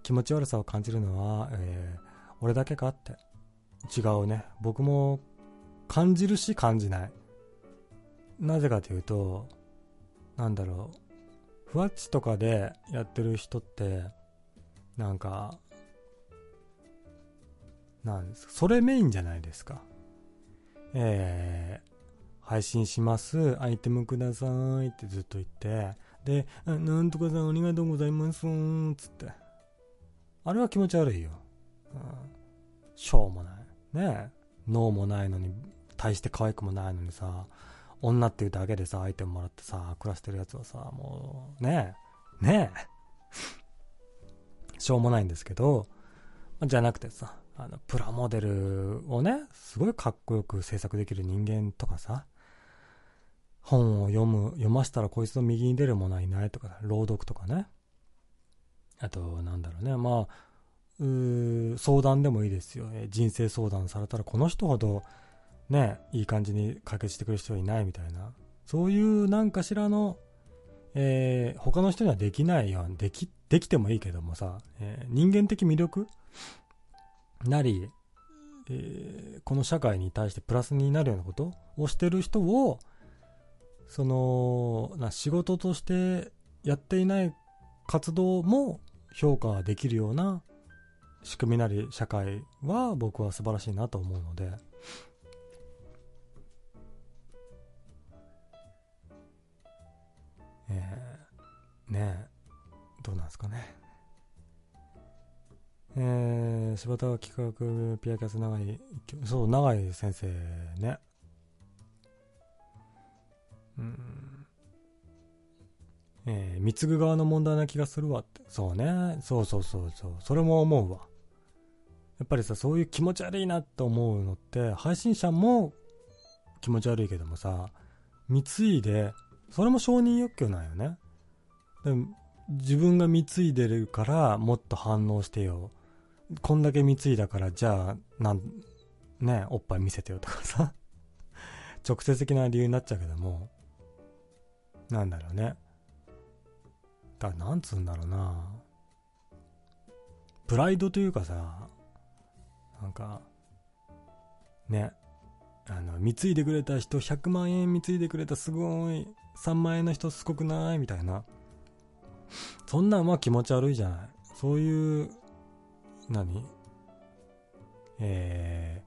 気持ち悪さを感じるのは、えー、俺だけかって。違うね。僕も感じるし感じない。なぜかというと、なんだろう。ふわっちとかでやってる人って、なんか、なんですそれメインじゃないですか。えー、配信します、アイテムくださいってずっと言って、で、なんとかさんありがとうございますつって。あれは気持ち悪いよ。うん、しょうもない。ね。脳もないのに、大して可愛くもないのにさ、女っていうだけでさ、アイテムもらってさ、暮らしてるやつはさ、もう、ねえ。ねえ。しょうもないんですけど、じゃなくてさ、あの、プラモデルをね、すごいかっこよく制作できる人間とかさ、本を読む、読ましたらこいつの右に出るものはいないとか、朗読とかね。あと、なんだろうね、まあ、う相談でもいいですよ。ね人生相談されたら、この人ほど、ね、いい感じに解決してくれる人はいないみたいな。そういう何かしらの、えー、他の人にはできないようでき、できてもいいけどもさ、えー、人間的魅力なり、えー、この社会に対してプラスになるようなことをしてる人を、その、な仕事としてやっていない活動も評価できるような仕組みなり社会は僕は素晴らしいなと思うので、えー、ねえ、どうなんですかね。えー、柴田企画ピアキャス長井、そう、長井先生ね。うん。えー、貢ぐ側の問題な気がするわって。そうね。そうそうそうそう。それも思うわ。やっぱりさ、そういう気持ち悪いなって思うのって、配信者も気持ち悪いけどもさ、貢いで、それも承認欲求なんよね。でも自分が貢いでるからもっと反応してよ。こんだけ貢いだから、じゃあ、なん、ね、おっぱい見せてよとかさ直接的な理由になっちゃうけども、なんだろうね。だ、なんつうんだろうな。プライドというかさ、なんか、ね、あの、貢いでくれた人、100万円貢いでくれたすごい、3万円の人すごくない？みたいな。そんなんは気持ち悪いじゃない。そういう何？え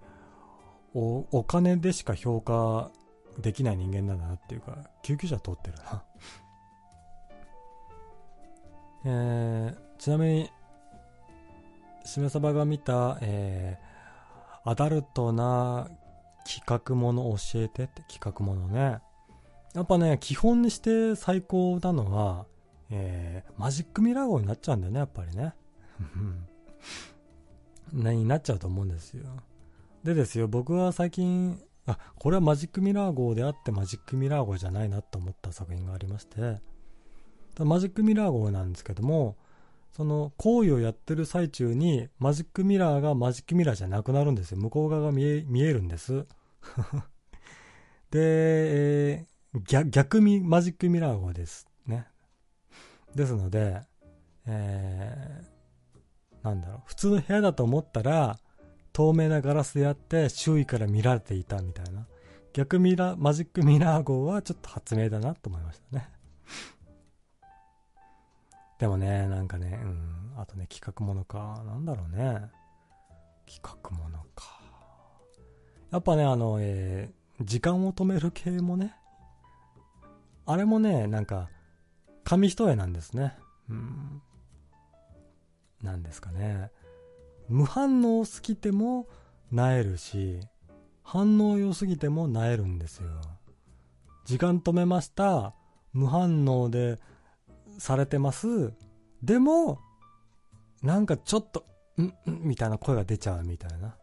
ー、お、お金でしか評価できない人間なんだなっていうか、救急車通ってるなえー、ちなみに、しめさばが見た、えー、アダルトな企画もの教えてって企画ものね。やっぱね、基本にして最高なのは、えー、マジックミラー号になっちゃうんだよね、やっぱりね。何 になっちゃうと思うんですよ。でですよ、僕は最近、あ、これはマジックミラー号であってマジックミラー号じゃないなと思った作品がありまして、マジックミラー号なんですけども、その行為をやってる最中にマジックミラーがマジックミラーじゃなくなるんですよ。向こう側が見え見えるんです。で、えー、逆逆マジックミラー号ですね。ですので、えー、なんだろう、普通の部屋だと思ったら、透明なガラスでやって周囲から見られていたみたいな。逆ミラーマジックミラー号はちょっと発明だなと思いましたね。でもね、なんかね、うん、あとね、企画ものか。なんだろうね。企画ものか。やっぱね、あの、えー、時間を止める系もね、あれもね、なんか、紙一重なんですね。うん。なんですかね。無反応すぎても、なえるし、反応良すぎてもなえるんですよ。時間止めました。無反応でされてます。でも、なんかちょっと、んんみたいな声が出ちゃうみたいな。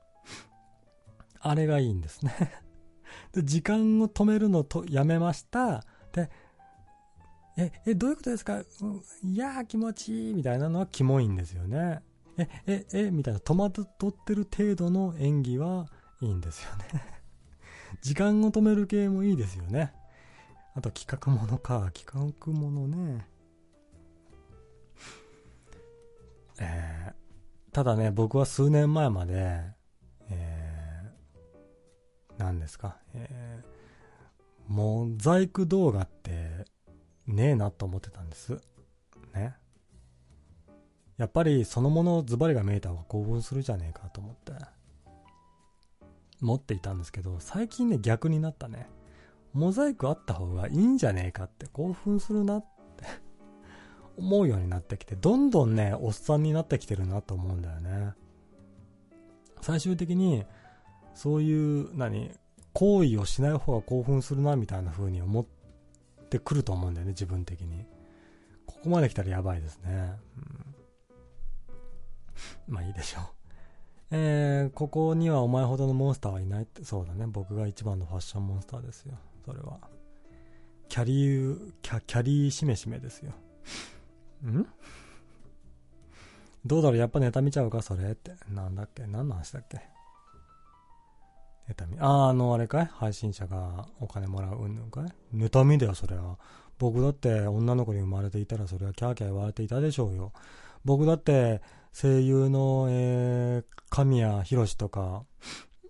あれがいいんですね で、時間を止めるのとやめました。で、え、え、どういうことですか？いやー気持ちいいみたいなのはキモいんですよね。え、え、え、みたいな戸惑ってる程度の演技はいいんですよね 時間を止める系もいいですよね。あと企画ものか。企画ものね。えー、ただね、僕は数年前まで、えー、何ですか、えー、モザイク動画ってねえなと思ってたんです。ね。やっぱりそのものズバリが見えた方が興奮するじゃねえかと思って、持っていたんですけど、最近ね、逆になったね。モザイクあった方がいいんじゃねえかって興奮するなって思うようになってきて、どんどんね、おっさんになってきてるなと思うんだよね。最終的に、そういう、何、行為をしない方が興奮するな、みたいな風に思ってくると思うんだよね、自分的に。ここまで来たらやばいですね。うん、まあいいでしょう。えー、ここにはお前ほどのモンスターはいないって、そうだね。僕が一番のファッションモンスターですよ。それは。キャリー、キャキャリーしめしめですよ。ん？どうだろう？やっぱネタ見ちゃうか？それって。なんだっけ？何の話だっけ？ネタ見？ああ、あの、あれかい？配信者がお金もらううんぬんかい？ネタ見だよ、それは。僕だって女の子に生まれていたらそれはキャーキャー言われていたでしょうよ。僕だって声優の、えー、神谷博士とか、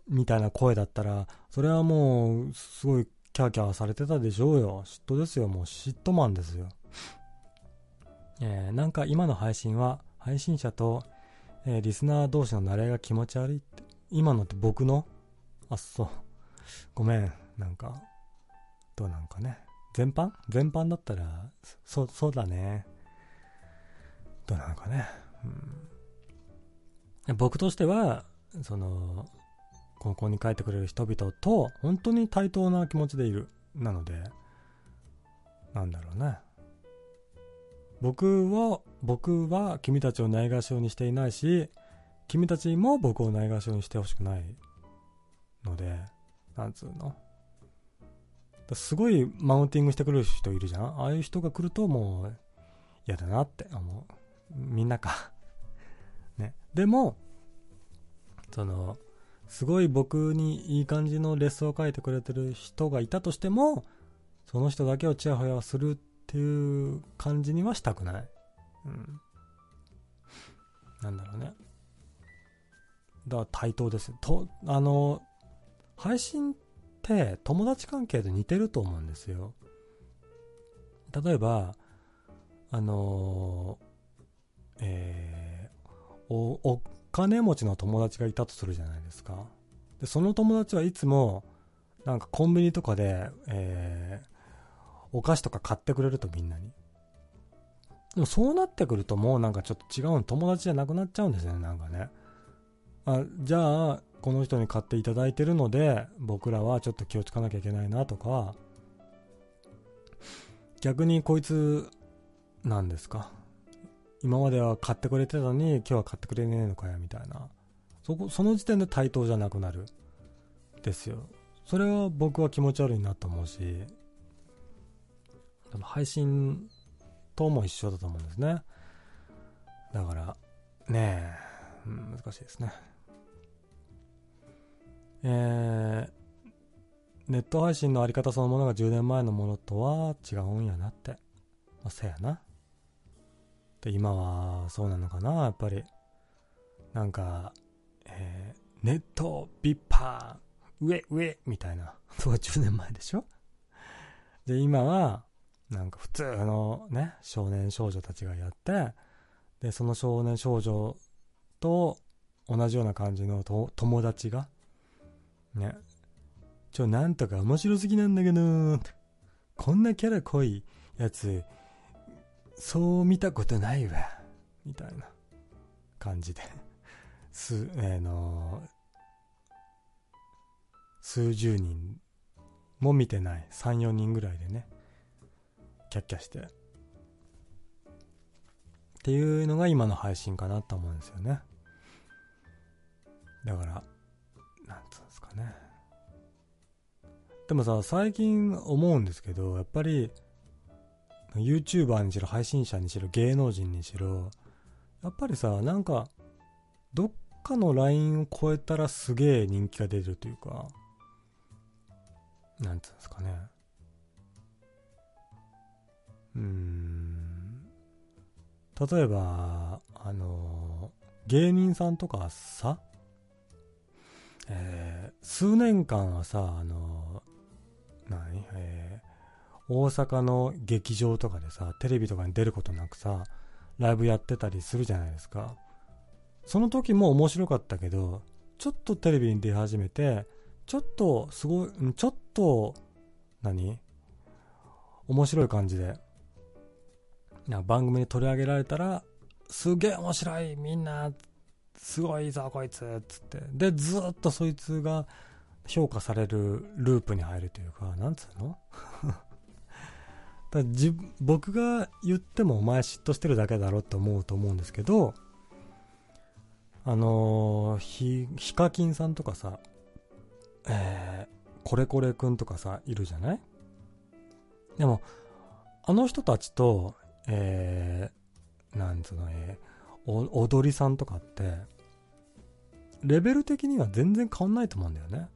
みたいな声だったら、それはもう、すごいキャーキャーされてたでしょうよ。嫉妬ですよ。もう嫉妬マンですよ。えー、なんか今の配信は配信者と、えー、リスナー同士の慣れが気持ち悪いって。今のって僕の？あ、そう。ごめん。なんか、どうなんかね。全般？全般だったら、そ、そうだね。どうなのかね。うん、僕としては、その、高校に帰ってくれる人々と、本当に対等な気持ちでいる。なので、なんだろうね。僕は、僕は君たちをないがしろにしていないし、君たちも僕をないがしろにしてほしくないので、なんつうの？すごいマウンティングしてくる人いるじゃん？ああいう人が来るともう嫌だなって思う。みんなか ね。でも、その、すごい僕にいい感じのレッスを書いてくれてる人がいたとしても、その人だけをチヤホヤするっていう感じにはしたくない。うん。なんだろうね。だから対等ですと、あの、配信って友達関係と似てると思うんですよ。例えば、あのえー、お、お金持ちの友達がいたとするじゃないですか。で、その友達はいつも、なんかコンビニとかで、えー、お菓子とか買ってくれるとみんなに？でもそうなってくるともうなんかちょっと違うの友達じゃなくなっちゃうんですよね、なんかね。あじゃあこの人に買っていただいてるので僕らはちょっと気をつかなきゃいけないなとか。逆にこいつなんですか？今までは買ってくれてたのに今日は買ってくれねえのかよみたいな。そこその時点で対等じゃなくなる。ですよ。それは僕は気持ち悪いなと思うし。配信とも一緒だと思うんですねだからねえ難しいですねえー、ネット配信のあり方そのものが10年前のものとは違うんやなって。まあ、せやな。で、今はそうなのかな、やっぱり。なんか、えー、ネット、ビッパー、上、上、みたいな。それ10年前でしょ？で、今は、なんか普通のね、少年少女たちがやって、で、その少年少女と同じような感じの友達が、ね。ちょ、なんとか面白すぎなんだけど、こんなキャラ濃いやつ、そう見たことないわ。みたいな感じで。す、えー、の数十人も見てない。3、4人ぐらいでね。キャッキャして。っていうのが今の配信かなと思うんですよね。だから、なんつうんですかね。でもさ、最近思うんですけど、やっぱり、YouTuber にしろ、配信者にしろ、芸能人にしろ、やっぱりさ、なんか、どっかのラインを超えたらすげえ人気が出るというか、なんつうんですかね。うーん。例えば、あの、芸人さんとかさ、えー、数年間はさ、あの、何えー、大阪の劇場とかでさ、テレビとかに出ることなくさ、ライブやってたりするじゃないですか。その時も面白かったけど、ちょっとテレビに出始めて、ちょっとすごい、ちょっと、何？面白い感じで、番組に取り上げられたら、すげえ面白いみんなすごいぞ、こいつつって。で、ずっとそいつが評価されるループに入るというか、なんつうの？だじ僕が言ってもお前嫉妬してるだけだろって思うと思うんですけど、あのー、ひ、ヒカキンさんとかさ、えー、コレコレくんとかさ、いるじゃない？でも、あの人たちと、えー、なんつうの、えー、踊りさんとかって、レベル的には全然変わんないと思うんだよね。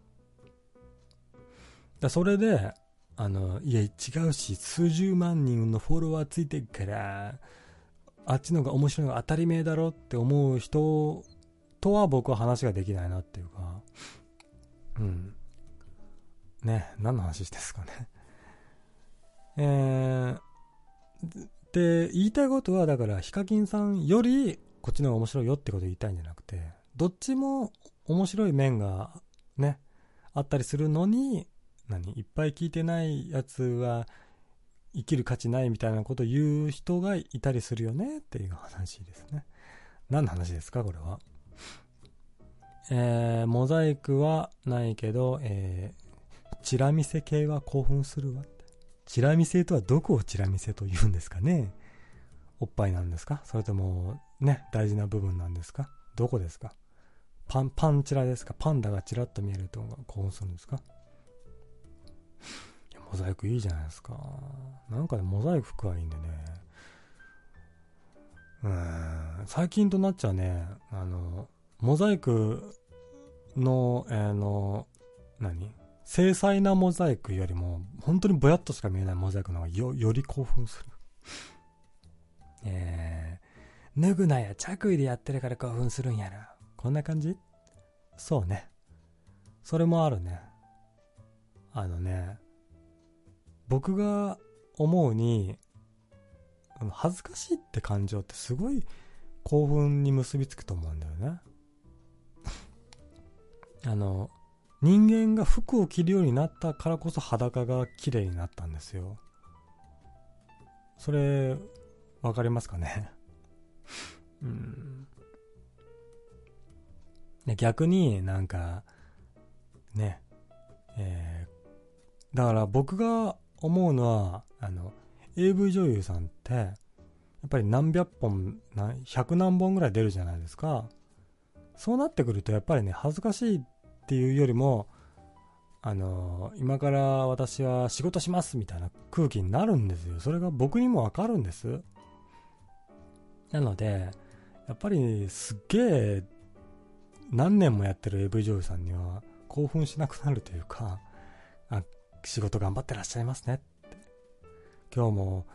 だそれで、あの、いや、違うし、数十万人のフォロワーついてるから、あっちのが面白いのが当たり前だろって思う人とは僕は話ができないなっていうか、うん。ね、何の話ですかね。えー、で、言いたいことは、だから、ヒカキンさんより、こっちの方が面白いよってことを言いたいんじゃなくて、どっちも面白い面がね、あったりするのに、何いっぱい聞いてないやつは生きる価値ないみたいなことを言う人がいたりするよねっていう話ですね。何の話ですかこれは？えー、モザイクはないけど、えー、チラ見せ系は興奮するわ。チラ見せとはどこをチラ見せと言うんですかね？おっぱいなんですか？それとも、ね、大事な部分なんですか？どこですか？パン、パンチラですか？パンダがチラッと見えると興奮するんですか？モザイクいいじゃないですか。なんかね、モザイク服はいいんでね。うん、最近となっちゃうね、あの、モザイクの、えー、の、何？精細なモザイクよりも、本当にぼやっとしか見えないモザイクの方がよ、より興奮する。えー、脱ぐなや着衣でやってるから興奮するんやろ。こんな感じ？そうね。それもあるね。あのね、僕が思うに、恥ずかしいって感情ってすごい興奮に結びつくと思うんだよね。あの、人間が服を着るようになったからこそ裸が綺麗になったんですよ。それ、わかりますかね？うん。逆になんか、ね、えー、だから僕が思うのは、あの、AV 女優さんって、やっぱり何百本何、百何本ぐらい出るじゃないですか。そうなってくると、やっぱりね、恥ずかしいっていうよりも、あの今から私は仕事しますみたいな空気になるんですよ。それが僕にもわかるんです。なので、やっぱりすっげえ何年もやってる AV 女優さんには興奮しなくなるというか、あ仕事頑張ってらっしゃいますねって。今日も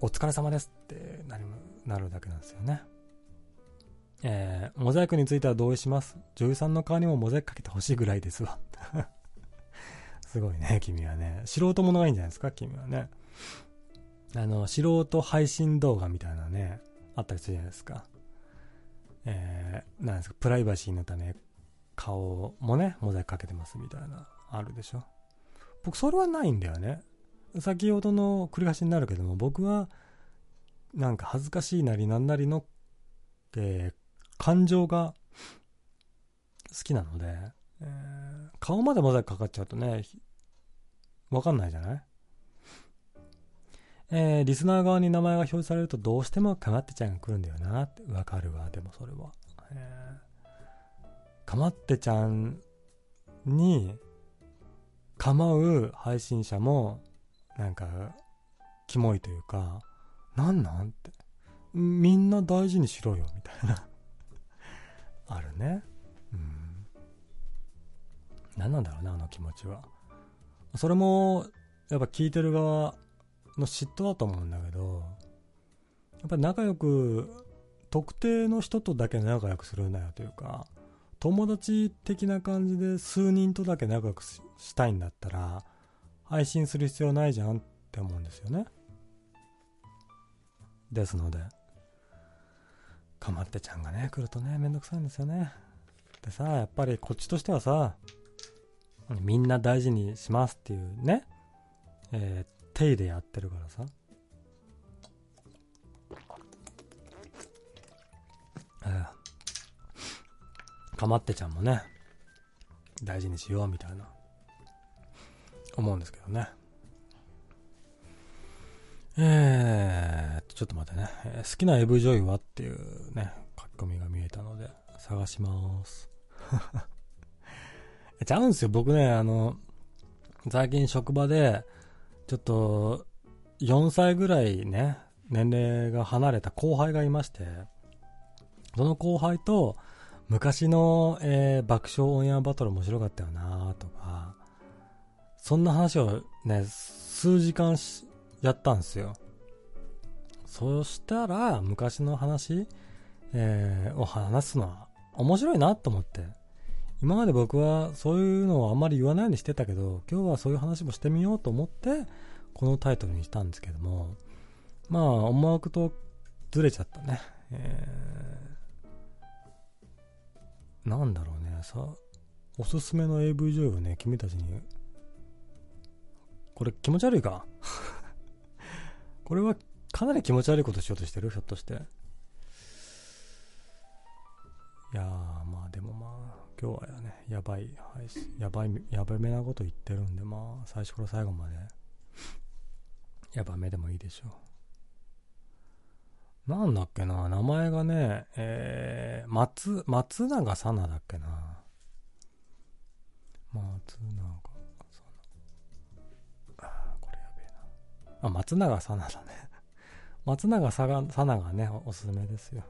お疲れ様ですってなりなるだけなんですよね。えー、モザイクについては同意します。女優さんの顔にもモザイクかけてほしいぐらいですわ。すごいね、君はね。素人ものがいいんじゃないですか、君はね。あの、素人配信動画みたいなね、あったりするじゃないですか。えー、なんですか、プライバシーのため、顔もね、モザイクかけてますみたいな、あるでしょ？僕、それはないんだよね。先ほどの繰り返しになるけども、僕は、なんか恥ずかしいなりなんなりの、えー、感情が好きなので、えー、顔までモザイクかかっちゃうとね、わかんないじゃない？えー、リスナー側に名前が表示されるとどうしてもかまってちゃんが来るんだよなってわかるわ、でもそれは。えー、かまってちゃんに構う配信者もなんかキモいというか、なんなん？って。みんな大事にしろよ、みたいなあるねうん。何なんだろうな、あの気持ちは。それも、やっぱ聞いてる側の嫉妬だと思うんだけど、やっぱり仲良く、特定の人とだけ仲良くするんだよというか、友達的な感じで数人とだけ仲良くしたいんだったら、配信する必要ないじゃんって思うんですよね。ですので、かまってちゃんがね、来るとね、めんどくさいんですよね。でさ、やっぱりこっちとしてはさ、みんな大事にしますっていうね、えー、手でやってるからさ。えー、かまってちゃんもね、大事にしようみたいな、思うんですけどね。えー、ちょっと待ってね、好きな AV 女優はっていうね、書き込みが見えたので、探します。ちゃうんすよ。僕ね、あの、最近職場で、ちょっと、4歳ぐらいね、年齢が離れた後輩がいまして、その後輩と、昔の、えー、爆笑オンエアバトル面白かったよなとか、そんな話をね、数時間しやったんですよ。そしたら、昔の話、えー、を話すのは面白いなと思って。今まで僕はそういうのをあんまり言わないようにしてたけど、今日はそういう話もしてみようと思って、このタイトルにしたんですけども、まあ、思惑とずれちゃったね。えー、なんだろうね、さ、おすすめの AV 女優をね、君たちに、これ気持ち悪いか？これはかなり気持ち悪いことしようとしてる？ひょっとして。いやー、まあでもまあ、今日はね、やばい配信、やばい、やばめなこと言ってるんで、まあ、最初から最後まで、やばめでもいいでしょう。なんだっけな、名前がね、えー、松、松永さなだっけな。松永あ、松永さなだね。松永さが、さながね、おすすめですよ。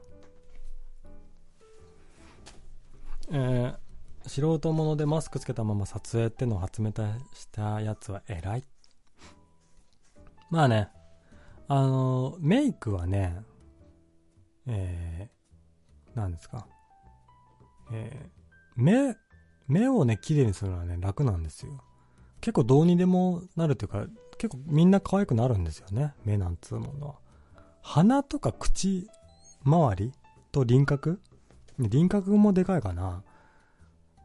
えー、素人者でマスクつけたまま撮影ってのを発明したやつは偉い。まあね、あの、メイクはね、えー、何ですか。えー、目、目をね、綺麗にするのはね、楽なんですよ。結構どうにでもなるというか、結構みんな可愛くなるんですよね。目なんつうものは。鼻とか口周りと輪郭？輪郭もでかいかな。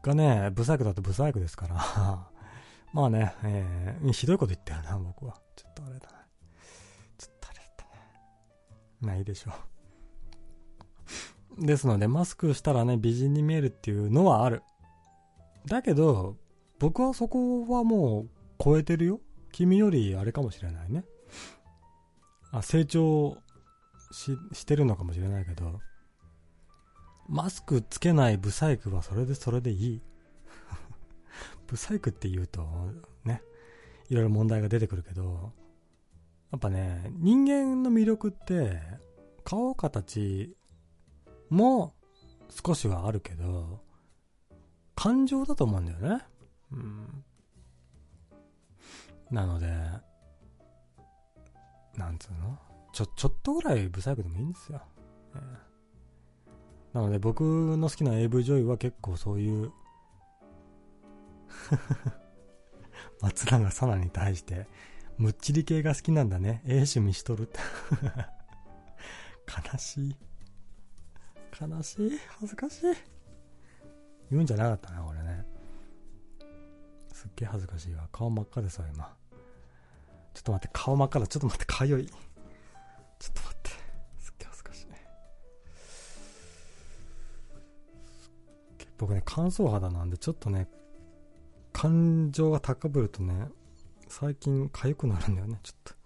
がね、ブサイクだとブサイクですから まあね、えー、ひどいこと言ったよな、僕は。ちょっとあれだな。ちょっとあれだったね。まあいいでしょう。ですので、マスクしたらね、美人に見えるっていうのはある。だけど、僕はそこはもう超えてるよ。君よりあれかもしれないね。あ、成長し、してるのかもしれないけど、マスクつけないブサイクはそれでそれでいい。ブサイクって言うと、ね、いろいろ問題が出てくるけど、やっぱね、人間の魅力って、顔形も少しはあるけど、感情だと思うんだよね。うん。なので、なんつうの？ちょ、ちょっとぐらいブサイクでもいいんですよ。えー、なので僕の好きな AV 女優は結構そういう 松永さなに対して、むっちり系が好きなんだね。ええ趣味しとるって。悲しい。悲しい？恥ずかしい。言うんじゃなかったな、俺ね。すっげえ恥ずかしいわ。顔真っ赤ですわ、今。ちょっと待って、顔真っ赤だ。ちょっと待って、かゆい。ちょっと待って。すっげえ恥ずかしいね。僕ね、乾燥肌なんで、ちょっとね、感情が高ぶるとね、最近かゆくなるんだよね、ちょっと。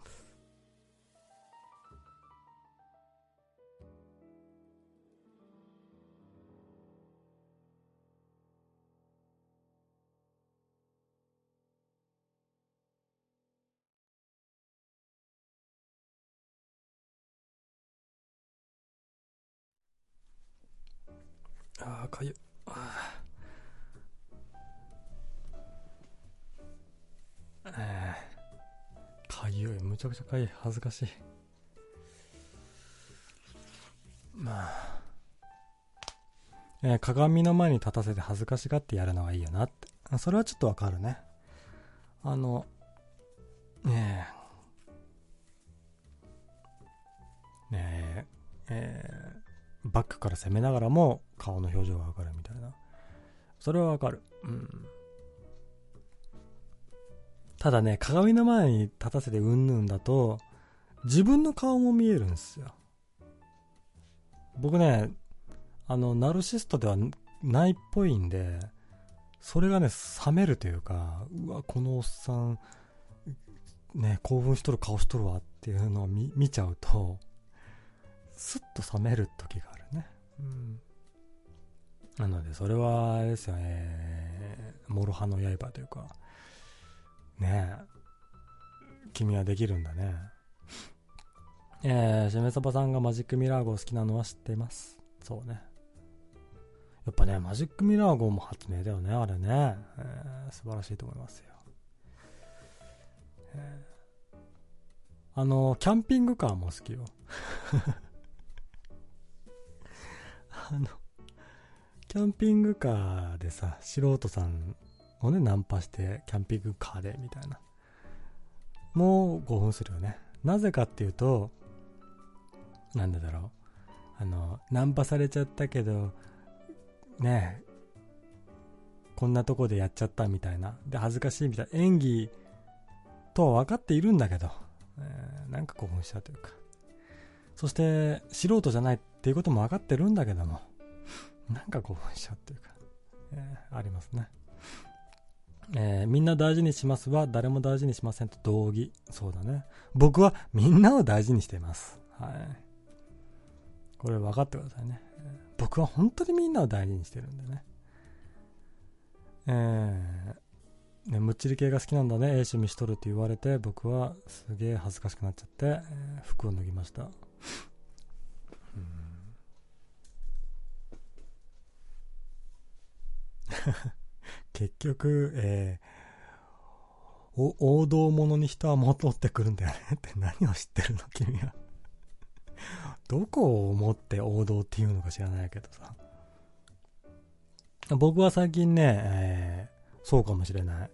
ああ、かゆい。あえ、かゆい。むちゃくちゃかゆい。恥ずかしい。まあ。えー、鏡の前に立たせて恥ずかしがってやるのがいいよなって。それはちょっとわかるね。あの、ねえ、ねえ、えー、バックから攻めながらも顔の表情がわかるみたいな。それはわかる。うん。ただね、鏡の前に立たせてうんぬんだと、自分の顔も見えるんですよ。僕ね、あの、ナルシストではないっぽいんで、それがね、冷めるというか、うわ、このおっさん、ね、興奮しとる顔しとるわっていうのを見ちゃうと、スッと冷める時が。うん。なので、それは、あれですよね、諸刃の刃というか、ねえ。君はできるんだね。えー、しめさばさんがマジックミラー号好きなのは知っています。そうね。やっぱね、マジックミラー号も発明だよね、あれね。えー、素晴らしいと思いますよ。えー、あの、キャンピングカーも好きよ。あの、キャンピングカーでさ、素人さんをね、ナンパして、キャンピングカーで、みたいな。もう興奮するよね。なぜかっていうと、なんでだろう。あの、ナンパされちゃったけど、ねこんなとこでやっちゃったみたいな。で、恥ずかしいみたいな。演技とは分かっているんだけど、えー、なんか興奮しちゃうというか。そして、素人じゃないっていうことも分かってるんだけども、なんか興奮しちゃうっていうか、えー、ありますね。えー、みんな大事にしますは誰も大事にしませんと同義。そうだね。僕はみんなを大事にしています。はい。これ分かってくださいね。僕は本当にみんなを大事にしてるんでね。えー、ね、むっちり系が好きなんだね。ええ趣味しとるって言われて、僕はすげえ恥ずかしくなっちゃって、えー、服を脱ぎました。結局、えー、王道者に人は戻ってくるんだよねって何を知ってるの君は。どこを思って王道っていうのか知らないけどさ。僕は最近ね、えー、そうかもしれない。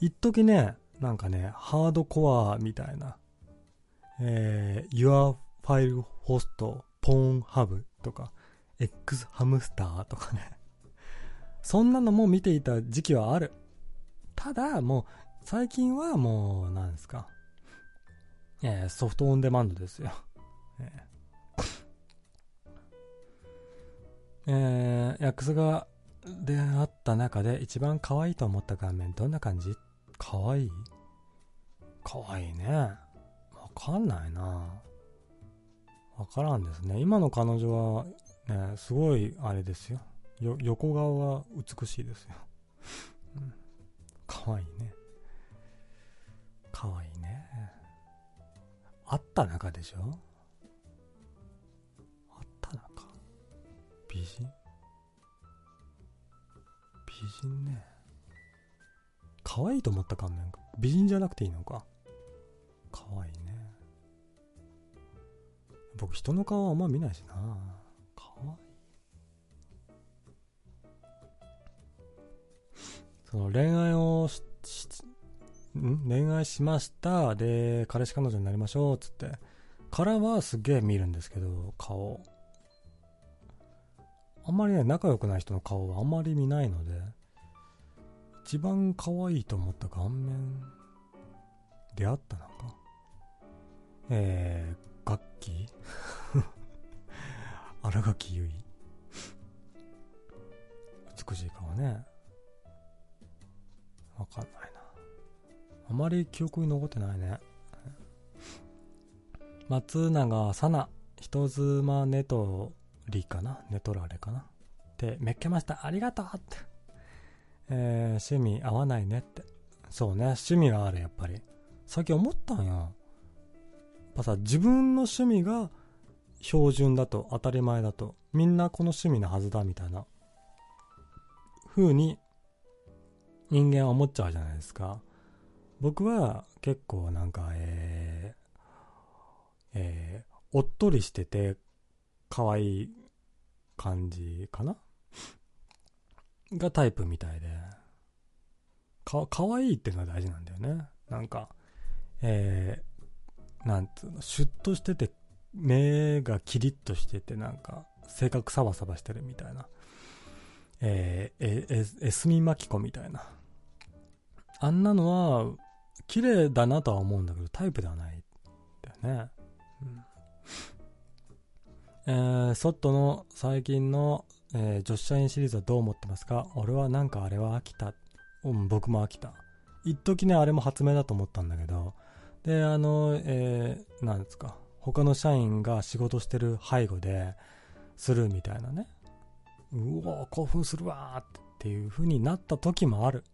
一時ね、なんかね、ハードコアみたいな、えー、Your File Host Pornhub とか、X ハムスターとかね、そんなのも見ていた時期はある。ただ、もう、最近はもう、なんですか。えー、ソフトオンデマンドですよ。ええー、ヤックスが出会った中で一番可愛いと思った顔面、どんな感じ？可愛い？可愛いね。わかんないなわからんですね。今の彼女は、ね、すごい、あれですよ。よ、横顔が美しいですよ。うん。可愛いね。可愛いね。あった中でしょ？あった中？美人？美人ね。可愛いと思った顔面か。美人じゃなくていいのか。可愛いね。僕人の顔はあんま見ないしな。その恋愛をし、しん？恋愛しました。で、彼氏彼女になりましょうっ。つって。からはすげえ見るんですけど、顔。あんまりね、仲良くない人の顔はあんまり見ないので、一番可愛いと思った顔面、出会ったのか？えー、楽器？新垣結衣。美しい顔ね。わかんないな。あまり記憶に残ってないね。松永さな、人妻ネトリかな？ネトラレかな？ってめっけました。ありがとうって。えー、趣味合わないねって。そうね、趣味がある、やっぱり。最近思ったんや。やっぱさ、自分の趣味が標準だと、当たり前だと、みんなこの趣味のはずだ、みたいな、風に、人間は思っちゃうじゃないですか。僕は結構なんか、えー、えー、おっとりしてて、可愛い感じかながタイプみたいで。か、可愛いっていうのが大事なんだよね。なんか、えー、なんつうの、シュッとしてて、目がキリッとしてて、なんか、性格サバサバしてるみたいな。えー、え、え、エスミマキコみたいな。あんなのは、綺麗だなとは思うんだけど、タイプではない。だよね。うん。えー、ソットの最近の、えー、女子社員シリーズはどう思ってますか？俺はなんかあれは飽きた。うん、僕も飽きた。一時ね、あれも発明だと思ったんだけど、で、あの、えー、なんですか、他の社員が仕事してる背後で、するみたいなね。うわ興奮するわーっていう風になった時もある。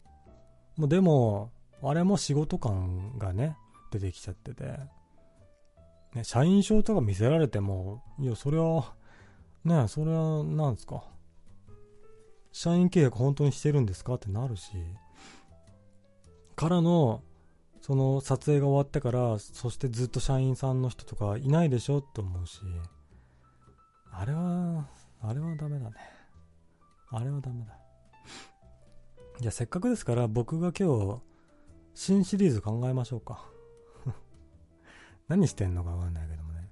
もうでも、あれも仕事感がね、出てきちゃってて、ね、社員証とか見せられても、いや、それは、ね、それは、なんですか。社員契約本当にしてるんですかってなるし、からの、その撮影が終わってから、そしてずっと社員さんの人とかいないでしょって思うし、あれは、あれはダメだね。あれはダメだ。じゃあせっかくですから僕が今日新シリーズ考えましょうか 何してんのかわかんないけどもね。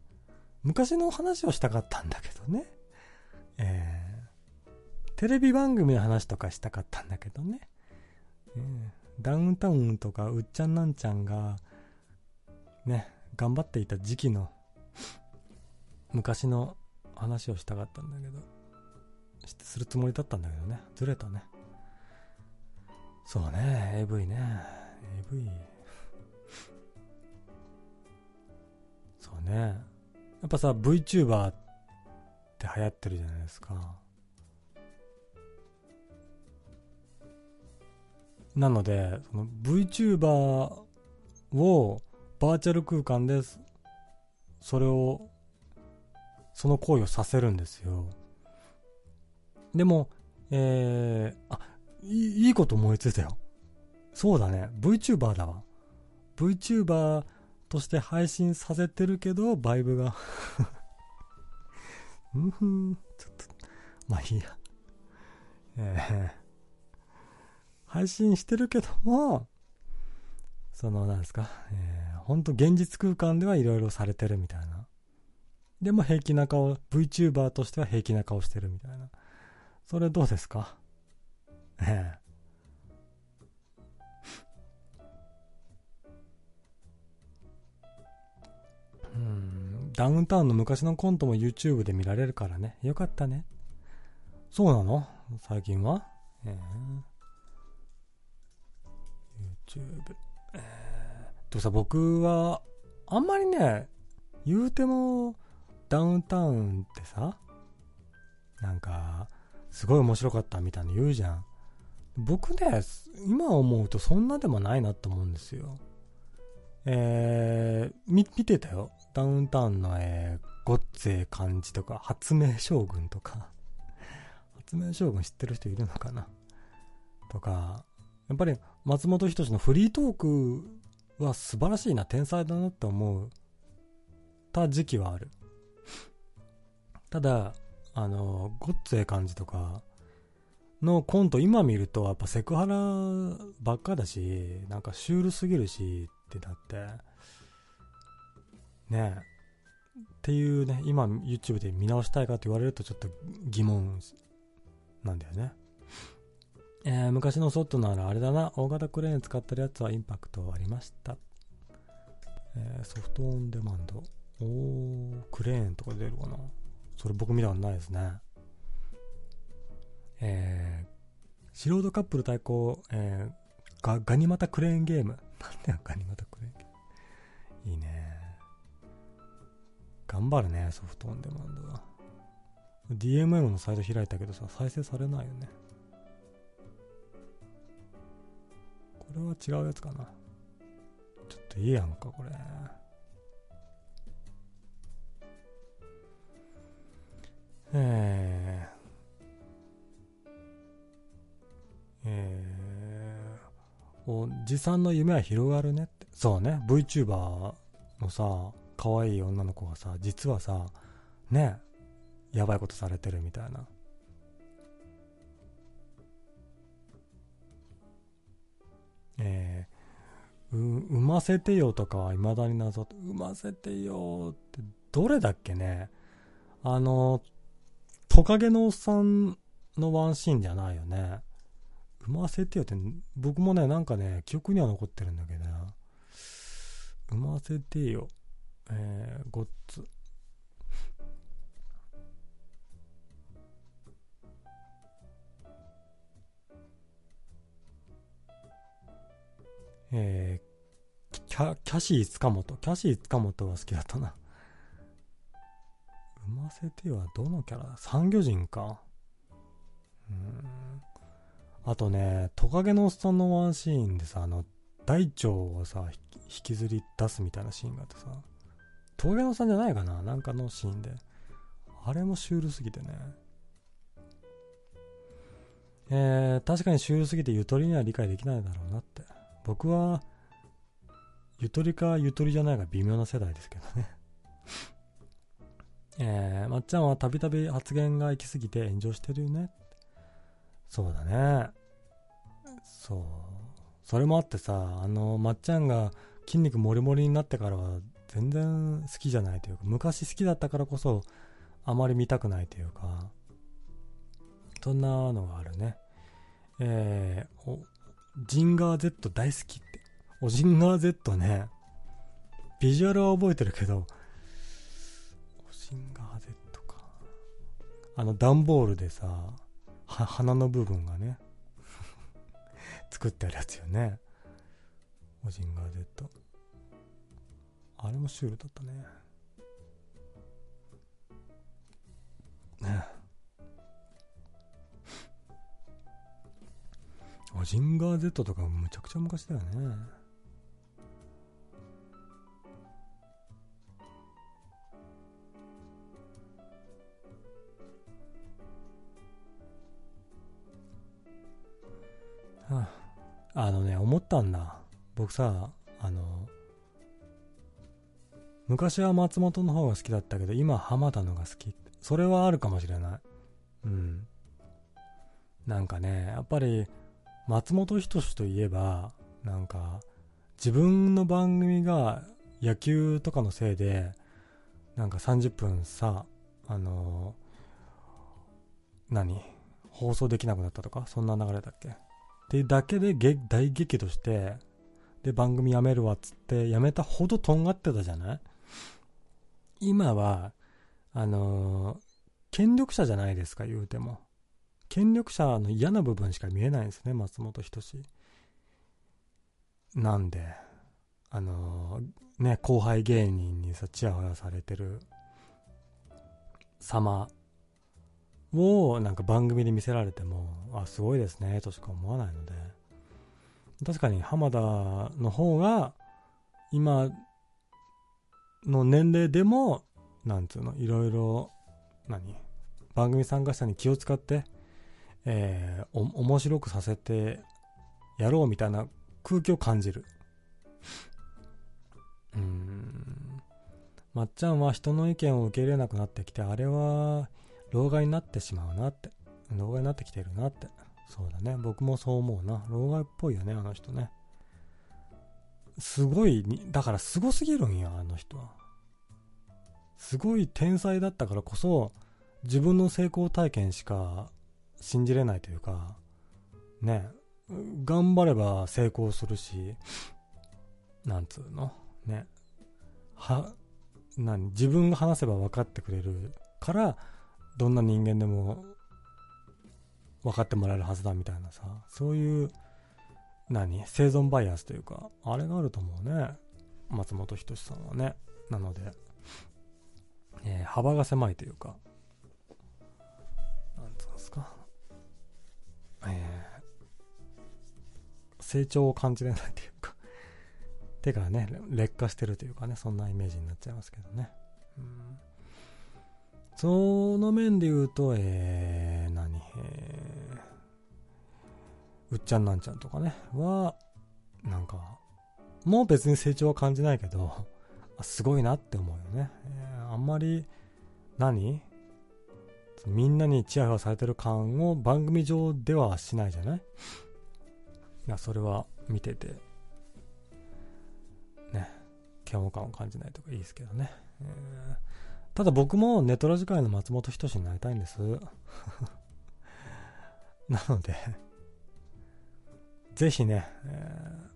昔の話をしたかったんだけどね。えー、テレビ番組の話とかしたかったんだけどね。えー、ダウンタウンとかうっちゃんなんちゃんが、ね、頑張っていた時期の昔の話をしたかったんだけど、するつもりだったんだけどね。ずれたね。そうね、AV ね。AV そうね。やっぱさ VTuber って流行ってるじゃないですか。なのでその VTuber をバーチャル空間でそれをその行為をさせるんですよ。でもえー、あいいこと思いついたよそうだね。VTuber だわ。VTuber として配信させてるけど、バイブが うんふん、ちょっと、まあいいや。えー、配信してるけども、その、なんですか、えー、ほんと現実空間ではいろいろされてるみたいな。でも平気な顔、VTuber としては平気な顔してるみたいな。それどうですか？え えダウンタウンの昔のコントも YouTube で見られるからね。よかったね。そうなの？最近は？えー、YouTube。えー、でもさ、僕は、あんまりね、言うても、ダウンタウンってさ、なんか、すごい面白かったみたいに言うじゃん。僕ね、今思うとそんなでもないなと思うんですよ。えー、見、見てたよ。ダウンタウンの、えー、ごっつえ感じとか、発明将軍とか。発明将軍知ってる人いるのかな？とか、やっぱり松本人志のフリートークは素晴らしいな、天才だなって思うた時期はある。ただ、あの、ごっつえ感じとかのコント今見るとやっぱセクハラばっかだし、なんかシュールすぎるしってなって、ねえ。っていうね、今 YouTube で見直したいかって言われるとちょっと疑問なんだよね。えー、昔のソットならあれだな、大型クレーン使ってるやつはインパクトありました。えー、ソフトオンデマンド。おー、クレーンとか出るかな。それ僕見たことないですね。えー、素人カップル対抗、えー、ガガニ股クレーンゲーム。なんだよ、ガニ股クレーンゲーム。いいね。頑張るね、ソフトオンデマンドは。DMM のサイト開いたけどさ、再生されないよね。これは違うやつかな。ちょっといいやんか、これ。えー、えー、おじさんの夢は広がるねって。そうね、VTuber のさ、可愛い女の子がさ、実はさ、ね、やばいことされてるみたいな。えー、う、産ませてよとかは未だに謎産ませてよって、どれだっけねあの、トカゲのおっさんのワンシーンじゃないよね。産ませてよって、僕もね、なんかね、記憶には残ってるんだけどな、産ませてよ。えー、ゴッツ。えー、キャ、キャシー塚本。キャシー塚本は好きだったな。産ませてはどのキャラ？産魚人か。うん。あとね、トカゲのおっさんのワンシーンでさ、あの、大腸をさ、引きずり出すみたいなシーンがあってさ、トカゲのおっさんじゃないかななんかのシーンで。あれもシュールすぎてね。えー、確かにシュールすぎてゆとりには理解できないだろうなって。僕は、ゆとりかゆとりじゃないか微妙な世代ですけどね えー、まっちゃんはたびたび発言が行き過ぎて炎上してるよね。そうだね。そう。それもあってさ、あの、まっちゃんが筋肉もりもりになってからは全然好きじゃないというか、昔好きだったからこそあまり見たくないというか、そんなのがあるね。えー、ジンガー Z 大好きって。おジンガー Z ね、ビジュアルは覚えてるけど、おジンガー Z か。あの、段ボールでさ、は、鼻の部分がね、作ってあるやつよね。おジンガー Z。あれもシュールだったね。ねマジンガー Z とかむちゃくちゃ昔だよね。あ、あのね、思ったんだ。僕さ、あの、昔は松本の方が好きだったけど、今浜田のが好き。それはあるかもしれない。うん。なんかね、やっぱり、松本人志といえば、なんか、自分の番組が野球とかのせいで、なんか30分さ、あのー、何？放送できなくなったとかそんな流れだっけ？っていうだけで大激怒して、で、番組やめるわっつって、やめたほどとんがってたじゃない？今は、あのー、権力者じゃないですか、言うても。権力者の嫌な部分しか見えないんですね、松本人志。なんで、あのー、ね、後輩芸人にさ、チヤホヤされてる様をなんか番組で見せられても、あ、すごいですね、としか思わないので、確かに浜田の方が、今の年齢でも、なんつうの、いろいろ、何番組参加者に気を使って、えー、お、面白くさせてやろうみたいな空気を感じる。うん。まっちゃんは人の意見を受け入れなくなってきて、あれは、老害になってしまうなって。老害になってきてるなって。そうだね。僕もそう思うな。老害っぽいよね、あの人ね。すごいだからすごすぎるんよ、あの人は。すごい天才だったからこそ、自分の成功体験しか信じれないというか、ね、頑張れば成功するし、なんつうの？ね。は、何？自分が話せば分かってくれるから、どんな人間でも分かってもらえるはずだみたいなさ、そういう、何生存バイアスというか、あれがあると思うね。松本人志さんはね。なので、えー、幅が狭いというか、なんつうんですか。えー、成長を感じれないというか、手がね、劣化してるというかね、そんなイメージになっちゃいますけどね。うんその面で言うと、えー、何、えー、うっちゃんなんちゃんとかね、は、なんか、もう別に成長は感じないけど、すごいなって思うよね。えー、あんまり、何？みんなにチヤホヤされてる感を番組上ではしないじゃない？いや、それは見てて、ね、嫌悪感を感じないとかいいですけどね。えーただ僕もネトラジ界の松本人志になりたいんです。なのでぜひね、え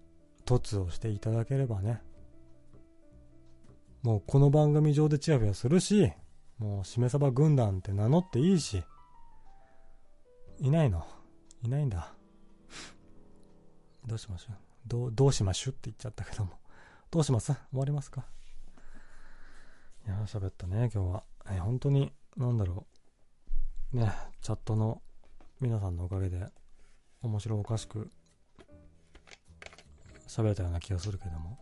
ー、突をしていただければね、もうこの番組上でチヤホヤするし、もうしめさば軍団って名乗っていいし、いないの？いないんだ。どうしましょう？どう、どうしましゅって言っちゃったけども。どうします？終わりますか？いや喋ったね、今日は。え、本当に、なんだろう。ね、チャットの皆さんのおかげで、面白おかしく、喋れたような気がするけども。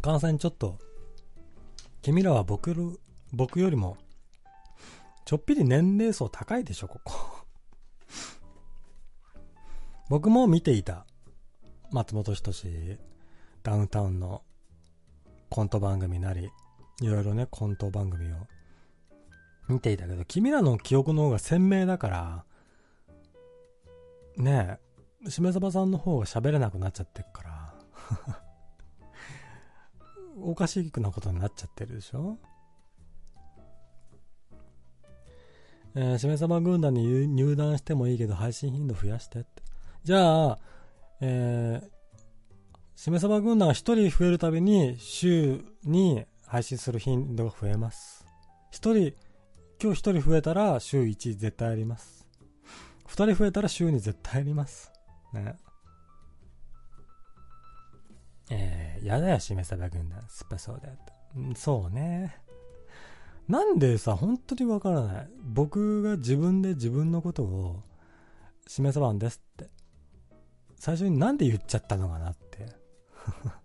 感染ちょっと、君らは僕る僕よりも、ちょっぴり年齢層高いでしょ、ここ僕も見ていた。松本人志、ダウンタウンのコント番組なり、いろいろね、コント番組を見ていたけど、君らの記憶の方が鮮明だから、ねえ、しめさばさんの方が喋れなくなっちゃってっから、おかしくなことになっちゃってるでしょ？えー、しめさば軍団に入団してもいいけど配信頻度増やしてって。じゃあ、えー、しめさば軍団が1人増えるたびに週に配信する頻度が増えます。1人、今日1人増えたら週1絶対あります。2人増えたら週に絶対あります。ね。えー、やだよ、しめさば軍団。スペソーで。そうね。なんでさ、本当にわからない。僕が自分で自分のことを、しめさばんですって最初になんで言っちゃったのかなって。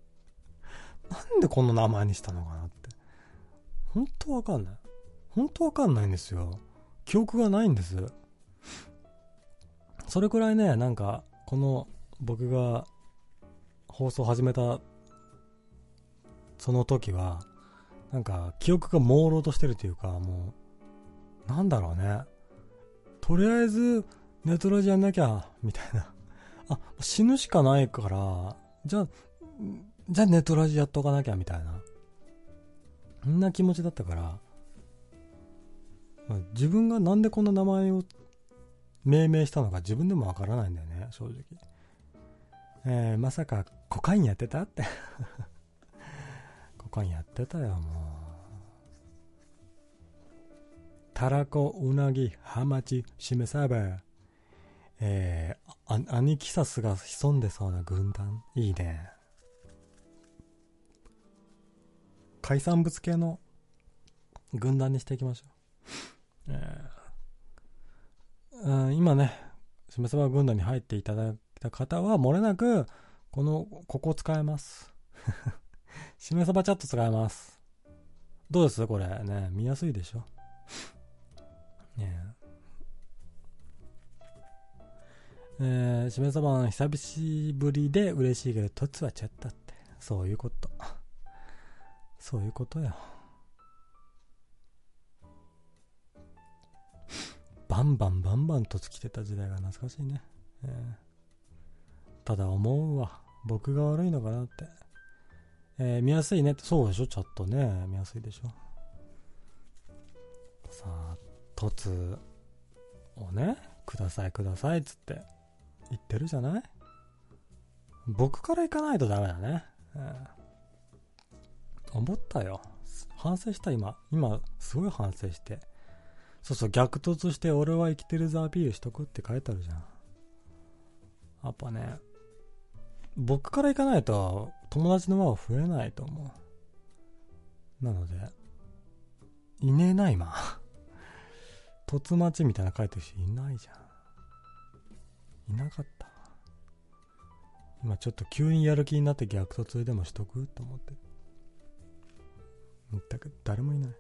なんでこの名前にしたのかなって。本当わかんない。本当わかんないんですよ。記憶がないんです。それくらいね、なんか、この僕が放送始めたその時は、なんか記憶が朦朧としてるというか、もう、なんだろうね。とりあえず、ネトラジやんなきゃ、みたいな。あ、死ぬしかないから、じゃあ、じゃあネトラジやっとかなきゃみたいな。そんな気持ちだったから、自分がなんでこんな名前を命名したのか自分でもわからないんだよね、正直。えー、まさかコカインやってたって コカインやってたよ、もうたらこ、うなぎ、ハマチ、しめサバ。えー、アニキサスが潜んでそうな軍団？いいね。海産物系の軍団にしていきましょう。えー、今ね、しめさば軍団に入っていただいた方は、漏れなく、この、ここ使えます。しめさばチャット使えます。どうです？これね、見やすいでしょ？えー、しめさばん久しぶりで嬉しいけど、とつはちゃったって。そういうこと。そういうことよ。バンバンバンバンとつきてた時代が懐かしいね。えー、ただ思うわ。僕が悪いのかなって。えー、見やすいねって、そうでしょ？ちょっとね、見やすいでしょさあ、凸をね、くださいくださいっつって言ってるじゃない？僕から行かないとダメだね。えー、思ったよ。反省した今。今、すごい反省して。そうそう、逆突して俺は生きてるぞアピールしとくって書いてあるじゃん。やっぱね、僕から行かないと友達の輪は増えないと思う。なので、いねえな、今。突待ちみたいな書いてる人いないじゃん。いなかった。今ちょっと急にやる気になって逆突でもしとく？と思って。全く誰もいない。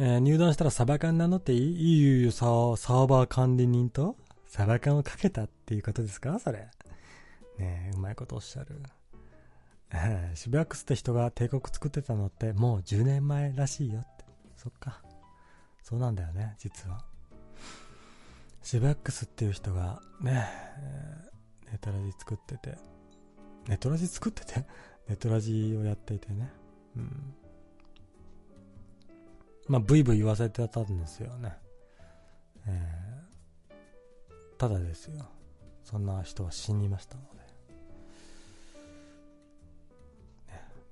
えー、入団したらサバ缶名乗っていい？いいよサーバー管理人と？サバ缶をかけたっていうことですか？それ。ねえ、うまいことおっしゃる。えー、シブヤックスって人が帝国作ってたのってもう10年前らしいよって。そっか。そうなんだよね、実は。シブックスっていう人がね、え、ネトラジ作ってて、ネトラジ作ってて？ネトラジをやっていてね。うん。まあ、ブイブイ言わせてたんですよね。えー、ただですよ。そんな人は死にましたの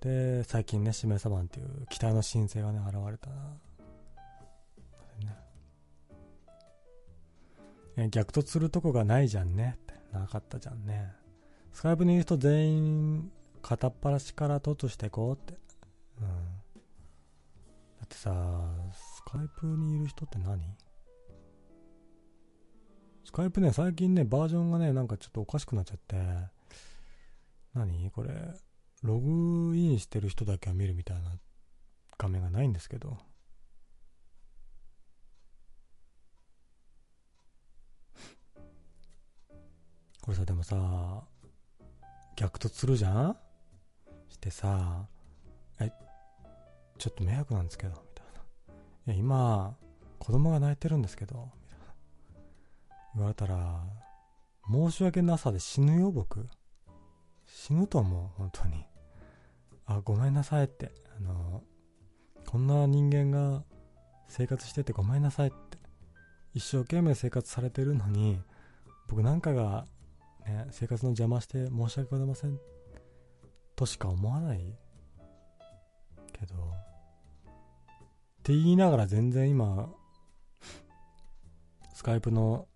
で。で、最近ね、シメサバンっていう期待の申請がね、現れた。ね、逆突するとこがないじゃんねって。なかったじゃんね。スカイプにいる人全員片っ端から突していこうって。うんだ。ってさ、スカイプにいる人って何？スカイプね、最近ね、バージョンがね、なんかちょっとおかしくなっちゃって、何？これ、ログインしてる人だけは見るみたいな画面がないんですけど。これさ、でもさ、逆突するじゃん？してさ、え、ちょっと迷惑なんですけど、みたいな。いや、今、子供が泣いてるんですけど、みたいな。言われたら、申し訳なさで死ぬよ、僕。死ぬと思う、本当に。あ、ごめんなさいって。あの、こんな人間が生活しててごめんなさいって。一生懸命生活されてるのに、僕なんかが、ね、生活の邪魔して申し訳ございません。としか思わないけど、って言いながら全然今、スカイプの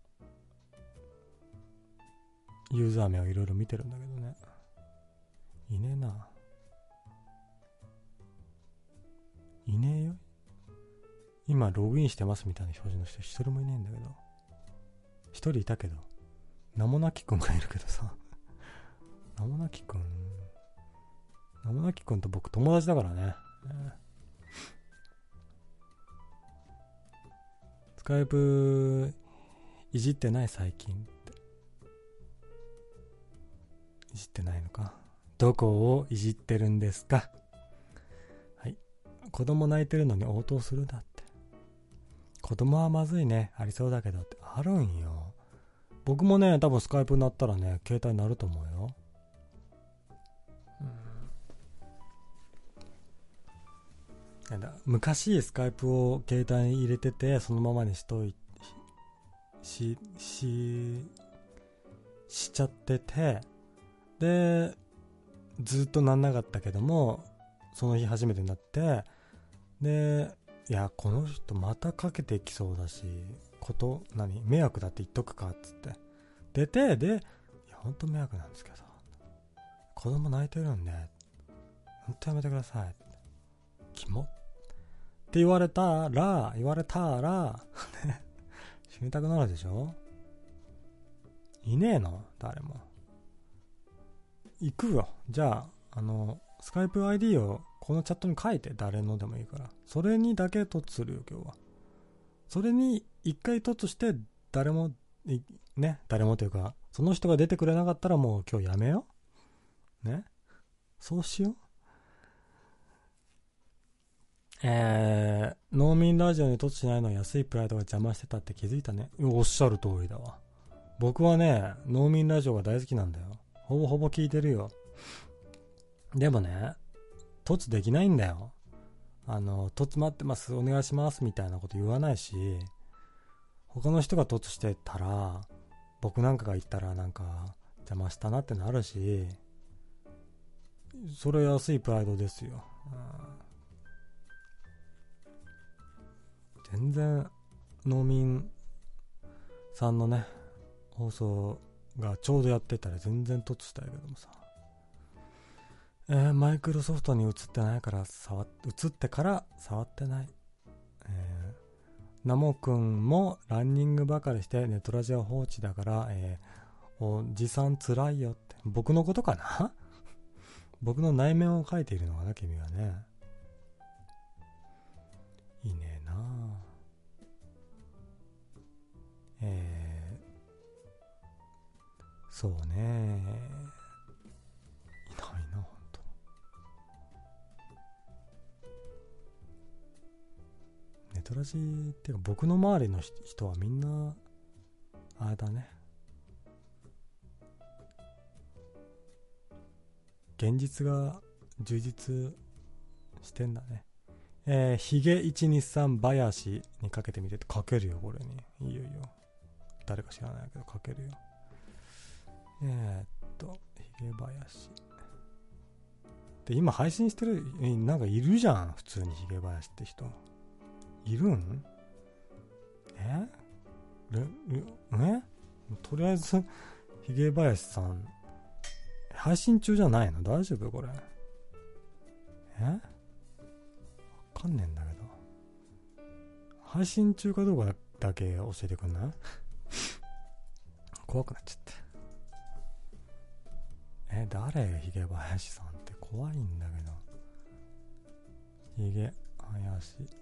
ユーザー名をいろいろ見てるんだけどね。いねえな。いねえよ。今ログインしてますみたいな表示の人一人もいねえんだけど。一人いたけど。名もなきくんがいるけどさ。名もなきくん。名もなきくんと僕友達だからね。スカイプいじってない最近。っていじってないのか。どこをいじってるんですか。はい。子供泣いてるのに応答するだって。子供はまずいね。ありそうだけどって。あるんよ。僕もね多分スカイプになったらね携帯になると思うよ。うん。昔スカイプを携帯に入れててそのままにしといしししちゃっててでずっとなんなかったけどもその日初めてになってで、いや、この人またかけてきそうだし、こと、何？迷惑だって言っとくかっつって。出て、で、いや、ほんと迷惑なんですけど、子供泣いてるんで、ほんとやめてください。キモって言われたら、言われたら、ね、死にたくなるでしょ？いねえの？誰も。行くよ。じゃあ、あの、スカイプ ID をこのチャットに書いて、誰のでもいいから。それにだけ突するよ、今日は。それに一回突して、誰も、ね、誰もというか、その人が出てくれなかったらもう今日やめよう。ね。そうしよう。えー、農民ラジオに突しないのは安いプライドが邪魔してたって気づいたね。おっしゃる通りだわ。僕はね、農民ラジオが大好きなんだよ。ほぼほぼ聞いてるよ。でもね、突できないんだよ。あの、突待ってます、お願いしますみたいなこと言わないし、他の人が突してたら、僕なんかが言ったらなんか邪魔したなってなるし、それ安いプライドですよ。全然農民さんのね、放送がちょうどやってたら全然突したいけどもさ。えー、マイクロソフトに移ってないから触っ、移ってから触ってない。え、ナモくんもランニングばかりしてネトラジは放置だから、えー、おじさんつらいよって。僕のことかな？僕の内面を書いているのかな、君はね。いいねえなえー、そうねネトラジっていうか僕の周りの人はみんな、あれだね。現実が充実してんだね。えー、ヒゲ123林にかけてみてってかけるよ、これに。いいよいいよ。誰か知らないけどかけるよ。えー、っと、ヒゲ林。で、今配信してる、なんかいるじゃん、普通にヒゲ林って人。いるん？え？え？とりあえず、ヒゲ林さん、配信中じゃないの？大丈夫これ？え？わかんねえんだけど。配信中かどうかだけ教えてくんない？怖くなっちゃって。え、誰？ヒゲ林さんって怖いんだけど。ヒゲ林。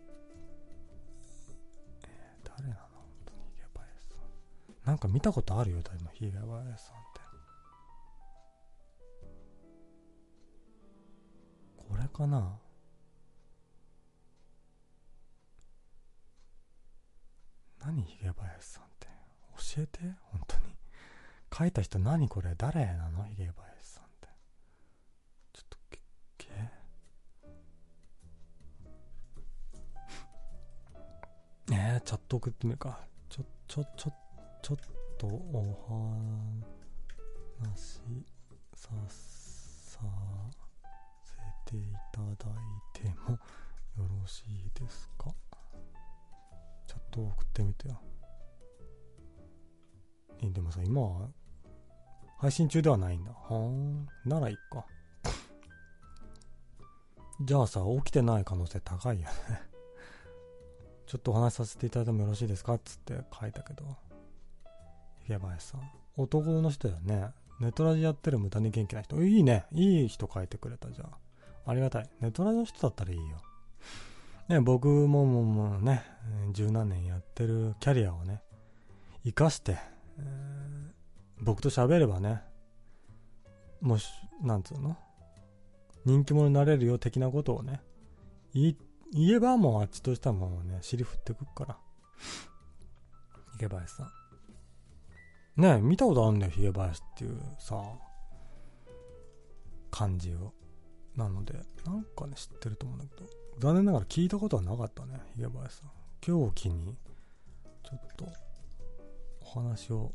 誰なの？本当にヒゲ林さん。なんか見たことあるよ、誰もヒゲ林さんって。これかな？何ヒゲ林さんって？教えて？本当に。書いた人何これ？誰なの？ヒゲ林チャット送ってみるかちょちょちょちょっとお話ささせていただいてもよろしいですか？チャット送ってみてよ。え、でもさ、今は、配信中ではないんだ。はーん。ならいっか。じゃあさ、起きてない可能性高いよねちょっとお話しさせていただいてもよろしいですかっつって書いたけど。ひげばやさん。男の人だよね。ネトラジやってる無駄に元気な人。いいね。いい人書いてくれたじゃあ。ありがたい。ネトラジの人だったらいいよ。ね、僕もももね、十何年やってるキャリアをね、活かして、えー、僕と喋ればね、もし、なんつうの？人気者になれるよ的なことをね、言言えばもうあっちとしてはもうね、尻振ってくっから。ヒゲ林さん。ねえ見たことあるんだよ、ヒゲ林っていうさ、感じを。なので、なんかね、知ってると思うんだけど。残念ながら聞いたことはなかったね、ひげ林さん。今日を機に、ちょっと、お話を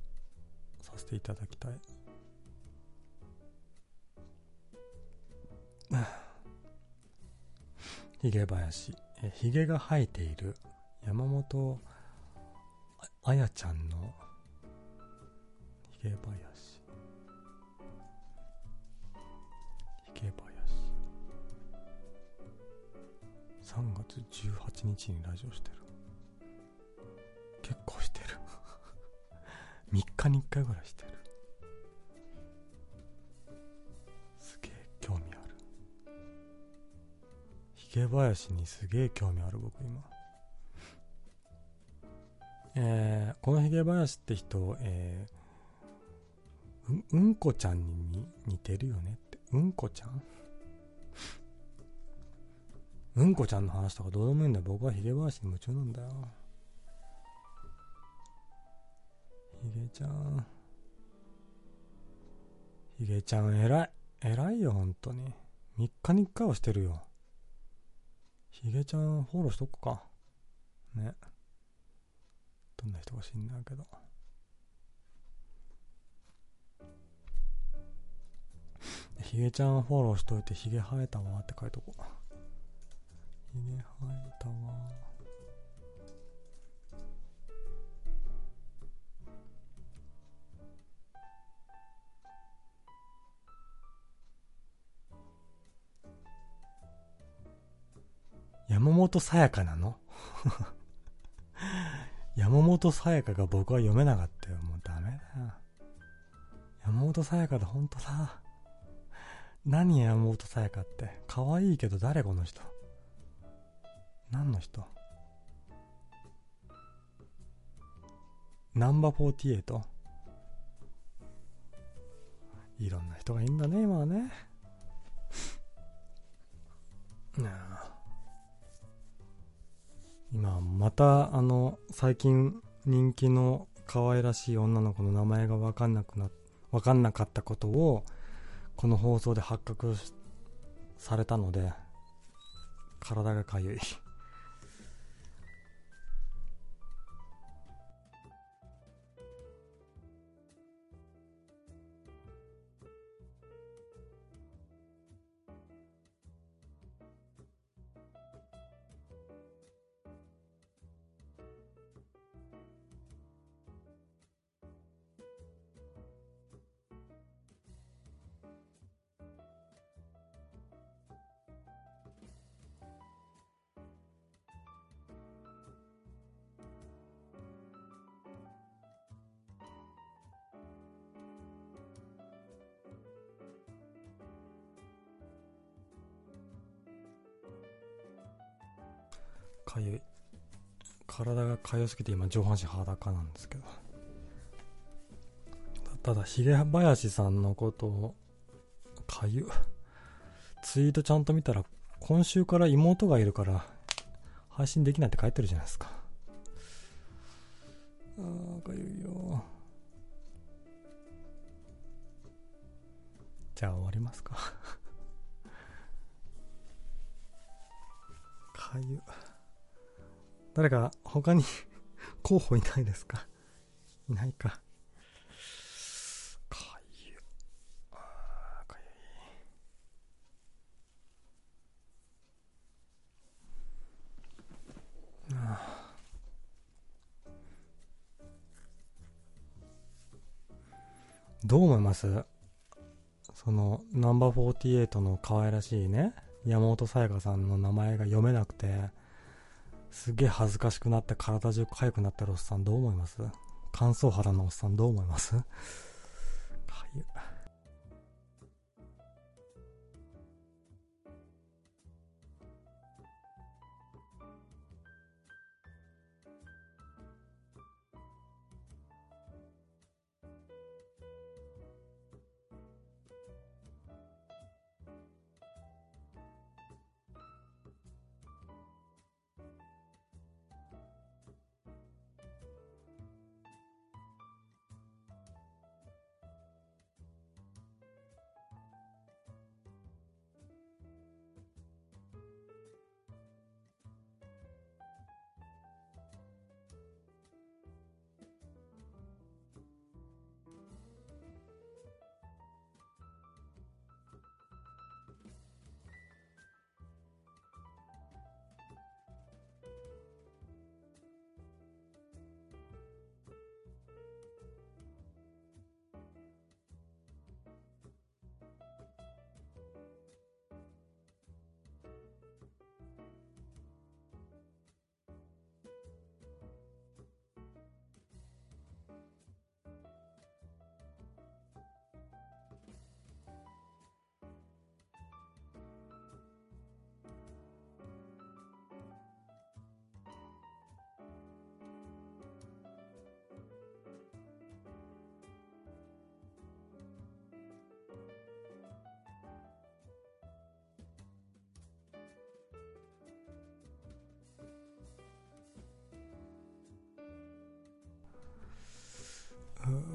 させていただきたい。ひげ林、えひげが生えている山本あやちゃんのひげ林ひげ林3月18日にラジオしてる。結構してる。3日に1回ぐらいしてる。ひげ林にすげえ興味ある僕今えー、このひげ林って人、えー、う、うんこちゃんに似てるよねって。うんこちゃん？うんこちゃんの話とかどうでもいいんだよ。僕はひげ林に夢中なんだよ。ひげちゃん。ひげちゃん偉い。偉いよ、本当に。3日に1回はしてるよ。ヒゲちゃんフォローしとくか。ね。どんな人か死んないけど。ヒゲちゃんフォローしといてヒゲ生えたわって書いとこう。ヒゲ生えたわ。山本さやかなの？山本さやかが僕は読めなかったよ。もうダメだよ。山本さやかだ、ほんとだ。何山本さやかって？可愛いけど誰この人？何の人？ナンバー48いろんな人がいいんだね、今はね。なあ。今、また、あの、最近人気の可愛らしい女の子の名前が分かんなくな、わかんなかったことを、この放送で発覚されたので、体がかゆい。体がかゆすぎて今上半身裸なんですけど。ただひげ林さんのことをかゆツイートちゃんと見たら今週から妹がいるから配信できないって書いてるじゃないですか。あーかゆいよ。じゃあ終わりますか。かゆ。誰か他に 候補いないですか？いないか。かゆ。あかゆい。あどう思います？その、ナンバー48の可愛らしいね、山本さやかさんの名前が読めなくて、すげえ恥ずかしくなって体中痒くなってるおっさんどう思います？乾燥肌のおっさんどう思います？かゆ。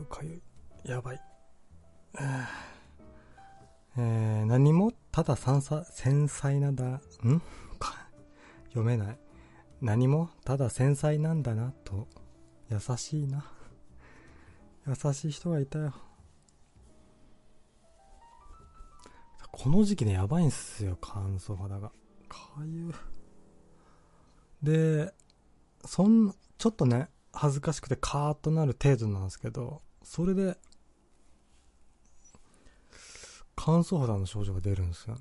かゆい。やばい。えー、何もただ繊細なんだ、ん？読めない。何もただ繊細なんだなと、優しいな。優しい人がいたよ。この時期ね、やばいんすよ、乾燥肌が。かゆ。で、そん、ちょっとね、恥ずかしくてカーッとなる程度なんですけど、それで、乾燥肌の症状が出るんですよね。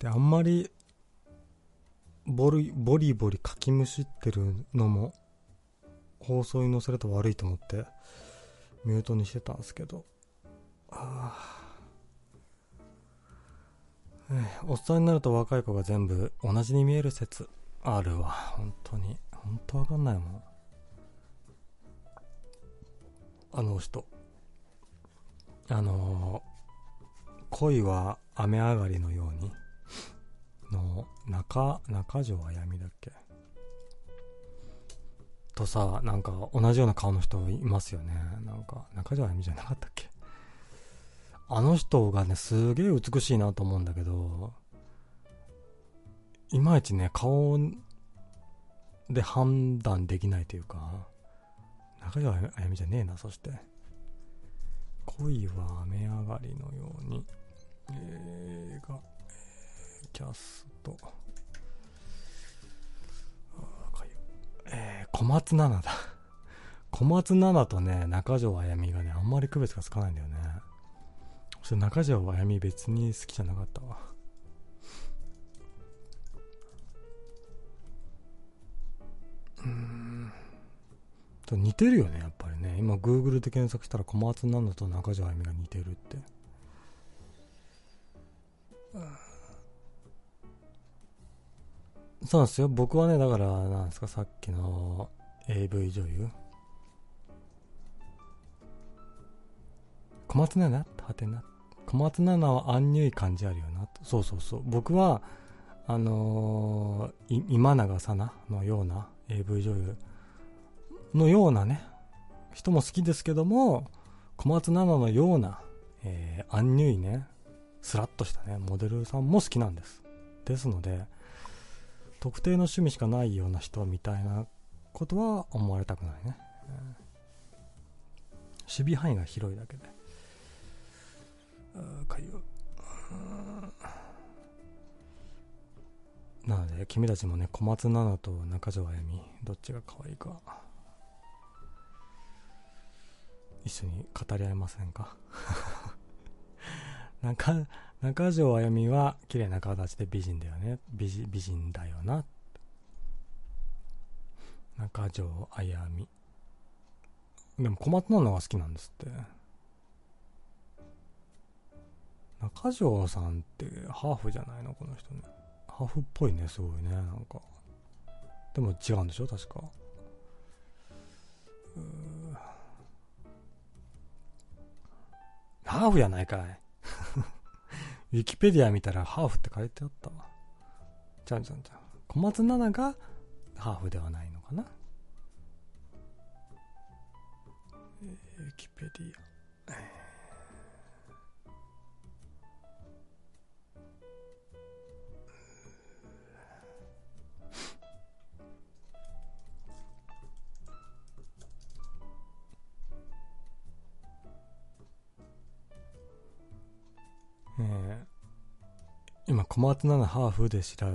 で、あんまり、ボリ、ボリボリかきむしってるのも、放送に載せると悪いと思って、ミュートにしてたんですけど、ああ、おっさんになると若い子が全部同じに見える説あるわ。本当に。本当わかんないもん。あの人。あの恋は雨上がりのようにの中、中条あやみだっけとさ、なんか同じような顔の人いますよね。なんか中条あやみじゃなかったっけあの人がね、すげえ美しいなと思うんだけど、いまいちね、顔で判断できないというか、中条あやみじゃねえな、そして。恋は雨上がりのように、映画、キャスト、えー、小松菜奈だ。小松菜奈とね、中条あやみがね、あんまり区別がつかないんだよね。そして中条あやみ別に好きじゃなかったわ。うん。似てるよね、やっぱりね。今、Google で検索したら小松菜奈と中条あやみが似てるって。そうなんですよ。僕はね、だから、なんですか、さっきの AV 女優。小松菜奈はてな。小松菜奈はアンニュイ感じあるよな。そうそうそう。僕は、あのー、今永さなのような AV 女優のようなね、人も好きですけども、小松菜奈のような、えー、アンニュイね、スラッとしたね、モデルさんも好きなんです。ですので、特定の趣味しかないような人みたいなことは思われたくないね。守備範囲が広いだけで。かゆなので、君たちもね、小松菜奈と中条あやみ、どっちが可愛いか、一緒に語り合いませんか？中、中条あやみは綺麗な形で美人だよね。美美人だよな。中条あやみ。でも小松菜奈が好きなんですって。中条さんってハーフじゃないの？この人ね。ハーフっぽいね、すごいね、なんか。でも違うんでしょ確か。ハーフやないかい。ウィキペディア見たらハーフって書いてあったわ。ちゃんちゃんちゃん。小松菜奈がハーフではないのかなウィキペディア。えー、今小松菜奈ハーフで調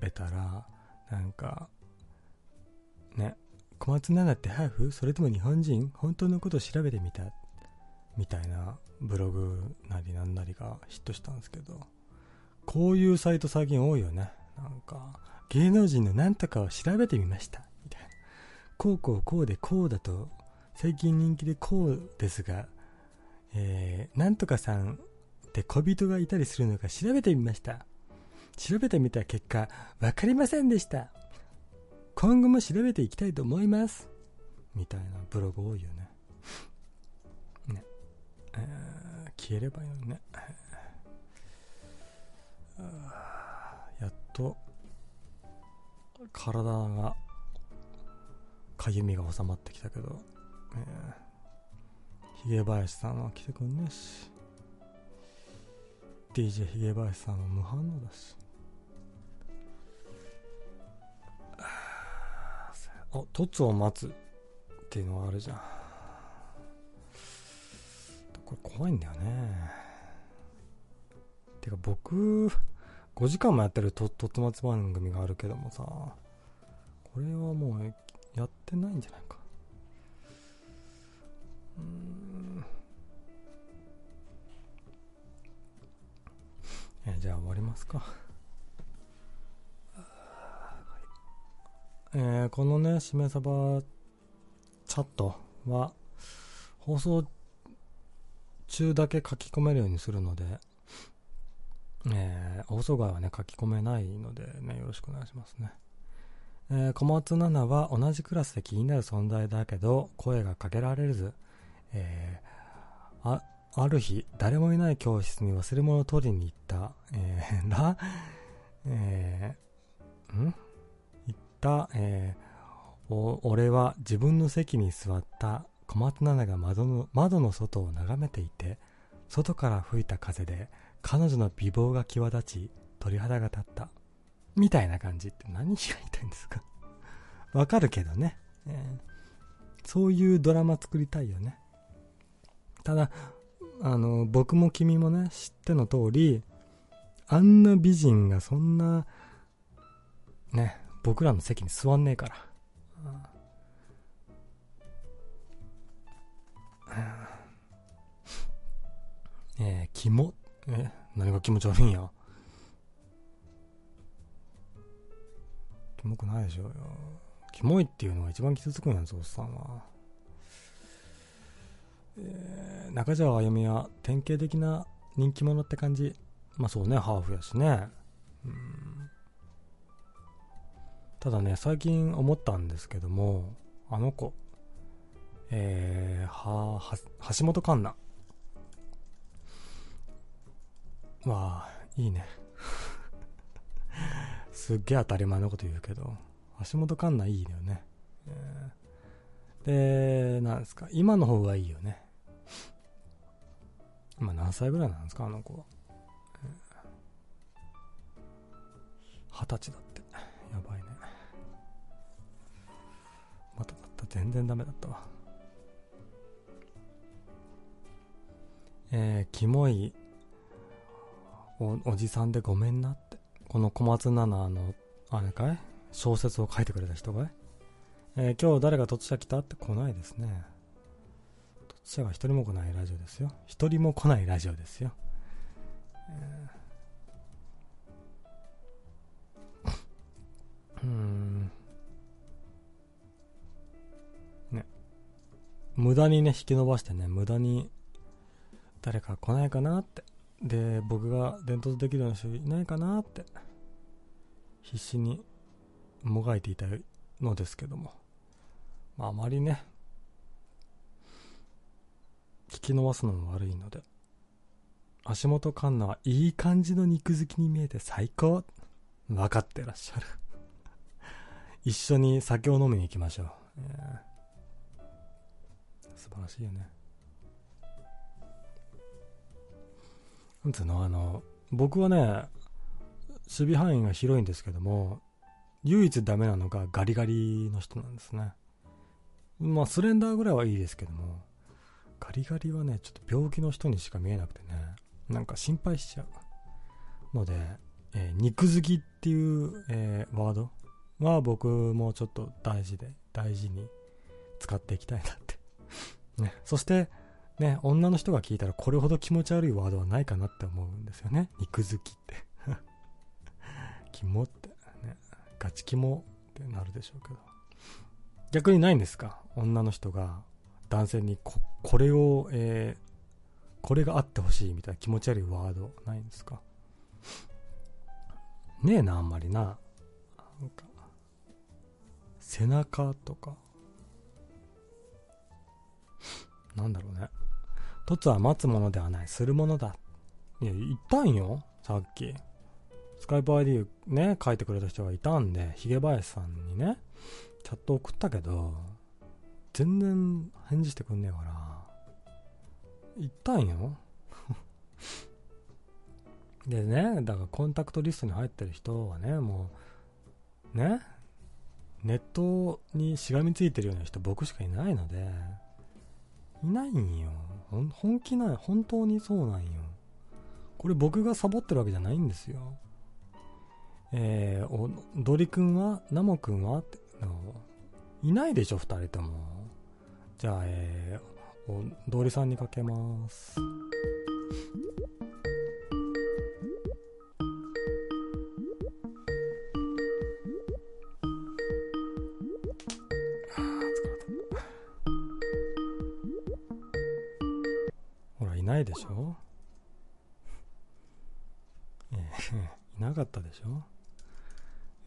べたら、なんか、ね、小松菜奈ってハーフ？それとも日本人？本当のことを調べてみたみたいなブログなりなんなりがヒットしたんですけど、こういうサイト最近多いよね。なんか、芸能人の何とかを調べてみました。みたいな。こうこうこうでこうだと、最近人気でこうですが、えー、なんとかさんって小人がいたりするのか調べてみました。調べてみた結果、わかりませんでした。今後も調べていきたいと思います。みたいなブログ多いよね。ね。消えればいいのにね。やっと、体が、かゆみが収まってきたけど、えー、ひげ林さんは来てくんねし DJ ひげ林さんは無反応だし。あ凸を待つっていうのはあるじゃん。これ怖いんだよね。てか僕5時間もやってると凸待つ番組があるけどもさこれはもうやってないんじゃないか。うん。じゃあ終わりますかえー、このね、しめさばチャットは、放送中だけ書き込めるようにするので、えー、放送外はね、書き込めないのでね、よろしくお願いしますね。えー、小松菜奈は同じクラスで気になる存在だけど、声がかけられず、えー、あ、ある日、誰もいない教室に忘れ物を取りに行った、えー、ら、えー、ん？行った、えー、俺は自分の席に座った小松菜奈が窓の窓の外を眺めていて外から吹いた風で彼女の美貌が際立ち鳥肌が立った。みたいな感じって何が言いたいんですか？わかるけどね、えー、そういうドラマ作りたいよね。ただあの僕も君もね知っての通りあんな美人がそんなね僕らの席に座んねえから。えー、キモ、え、何が気持ち悪いんや？キモくないでしょうよ。キモいっていうのが一番傷つくんやつ、おっさんは。えー、中条あゆみは典型的な人気者って感じ。まあそうね、ハーフやしね。うんただね、最近思ったんですけども、あの子、えー、は、は、橋本環奈。わあ、いいね。すっげえ当たり前のこと言うけど、橋本環奈いいよね。えー、で、なんですか、今の方がいいよね。今何歳ぐらいなんですか、あの子は。二十歳だって。やばいね。まただった全然ダメだったわえー、キモいおおじさんでごめんなってこの小松菜奈のあれかい？小説を書いてくれた人かい、えー、今日誰が突者来たって来ないですね突者が一人も来ないラジオですよ。一人も来ないラジオですよ、うん。ね。無駄にね、引き伸ばしてね、無駄に誰か来ないかなって。で、僕が伝統できるような人いないかなって、必死にもがいていたのですけども。まあ、あまりね、引き伸ばすのも悪いので。足元環奈はいい感じの肉好きに見えて最高。分かってらっしゃる。一緒に酒を飲みに行きましょう。えー。素晴らしいよね。なんつうの？あの僕はね守備範囲が広いんですけども唯一ダメなのがガリガリの人なんですね。まあスレンダーぐらいはいいですけども。ガリガリはねちょっと病気の人にしか見えなくてねなんか心配しちゃうので、えー、肉好きっていう、えー、ワードは僕もちょっと大事で大事に使っていきたいなって ね、そして、ね、女の人が聞いたらこれほど気持ち悪いワードはないかなって思うんですよね。肉好きって。キモって、ね、ガチキモってなるでしょうけど。逆にないんですか？女の人が男性にここれを、えー、これがあってほしいみたいな気持ち悪いワードないんですか？ねえな、あんまりな。なんか、背中とか、なんだろうね。凸は待つものではない、するものだ。いや、言ったんよ、さっき。スカイプ ID ね、書いてくれた人がいたんで、ヒゲ林さんにね、チャット送ったけど、全然返事してくんねえから。行ったんよ でね、だからコンタクトリストに入ってる人はね、もう、ね、ネットにしがみついてるような人僕しかいないので、いないんよ。本気ない、本当にそうなんよ。これ僕がサボってるわけじゃないんですよ。えー、お、ドリ君はナモ君はって、いないでしょ、二人とも。じゃあ、えー、お、ドリさんにかけます。ほら、いないでしょ、いなかったでしょ？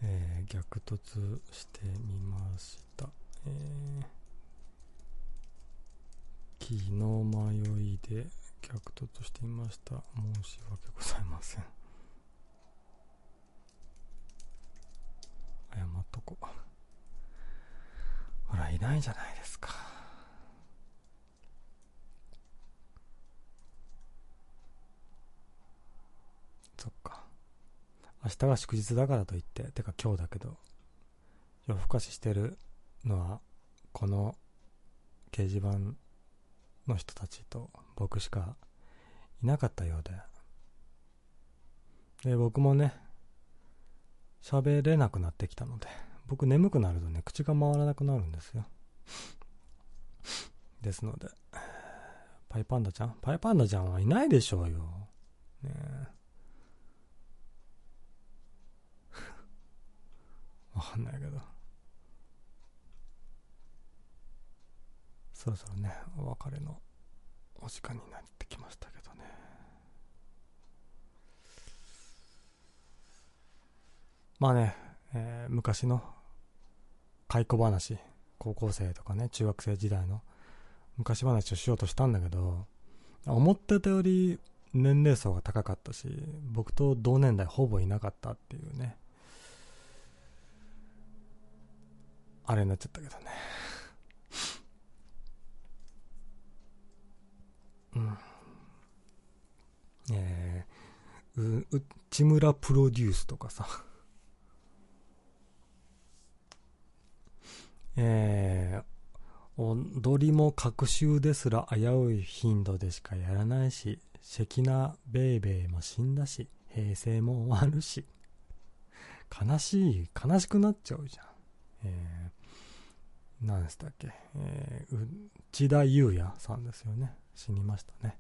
えー、逆突してみました。えー、気の迷いで逆突してみました。申し訳ございません。謝っとこ。ほら、いないじゃないですか。そっか。明日が祝日だからといって、てか今日だけど、夜更かししてるのは、この掲示板の人たちと僕しかいなかったようで。で、僕もね、喋れなくなってきたので、僕眠くなるとね、口が回らなくなるんですよ。ですので、パイパンダちゃん？パイパンダちゃんはいないでしょうよ。ねえ。わかんないけど。そろそろね、お別れのお時間になってきましたけどね。まあね、えー、昔の解雇話、高校生とかね、中学生時代の昔話をしようとしたんだけど、思ってたより年齢層が高かったし、僕と同年代ほぼいなかったっていうね。あれになっちゃったけどね。うん。えー、う、内村プロデュースとかさ。えー、踊りも隔週ですら危うい頻度でしかやらないし、関名ベイベーも死んだし、平成も終わるし。悲しい、悲しくなっちゃうじゃん。えー何でしたっけ、えー、内田裕也さんですよね。死にましたね。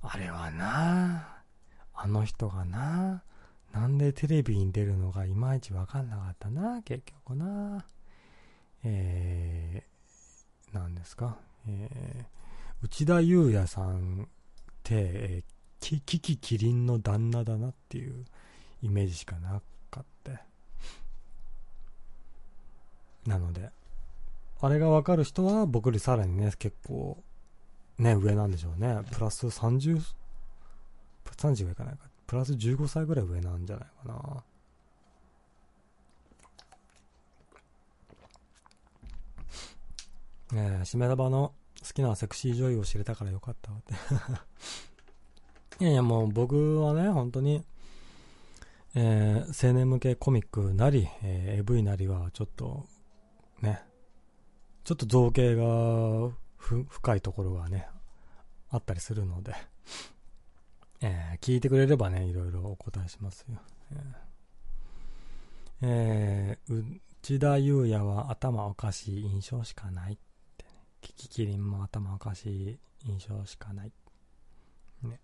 あれはなあの人がななんでテレビに出るのがいまいちわかんなかったな結局なえー、何ですか、えー、内田裕也さんって、えー、キキキリンの旦那だなっていうイメージしかなかった。なので、あれがわかる人は僕よりさらにね、結構、ね、上なんでしょうね。プラス30、30はいかないか。プラス15歳ぐらい上なんじゃないかな。えー、しめばの好きなセクシー女優を知れたからよかったわって いやいや、もう僕はね、本当に、えー、青年向けコミックなり、えー、AV なりはちょっと、ね、ちょっと造形が深いところがね、あったりするので、えー、聞いてくれればね、いろいろお答えしますよ。えー、内田祐也は頭おかしい印象しかないってね。キキキリンも頭おかしい印象しかない。ね。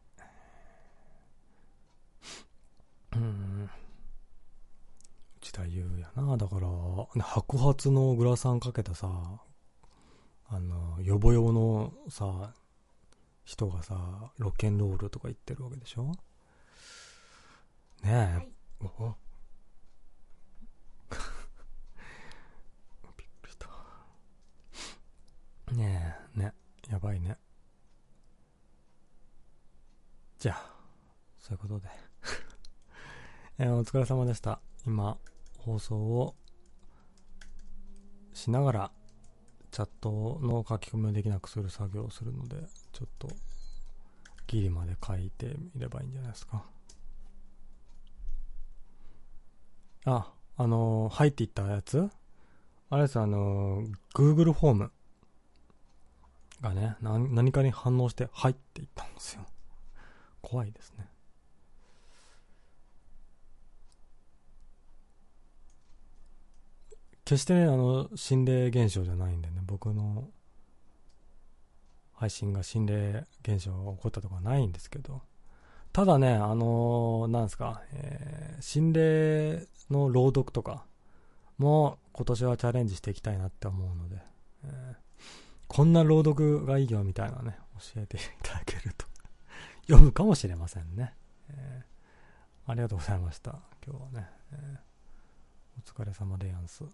うん。内田祐也な。だから、白髪のグラサンかけたさ、あの、ヨボヨボのさ、人がさ、ロケンロールとか言ってるわけでしょ？ねえ、はい、お びっくりした。ねえ、ね、やばいね。じゃあ、そういうことで えー、お疲れ様でした。今、放送をしながらチャットの書き込みをできなくする作業をするので、ちょっと、ギリまで書いてみればいいんじゃないですか。あ、あの、入っていったやつあれです、あのー、Google フォームがね、何かに反応して入っていったんですよ。怖いですね。決してね、あの、心霊現象じゃないんでね、僕の配信が心霊現象が起こったとかないんですけど、ただね、あのー、なんですか、えー、心霊の朗読とかも今年はチャレンジしていきたいなって思うので、えー、こんな朗読がいいよみたいなね、教えていただけると 読むかもしれませんね。えー、ありがとうございました。今日はね、えー、お疲れ様でやんす。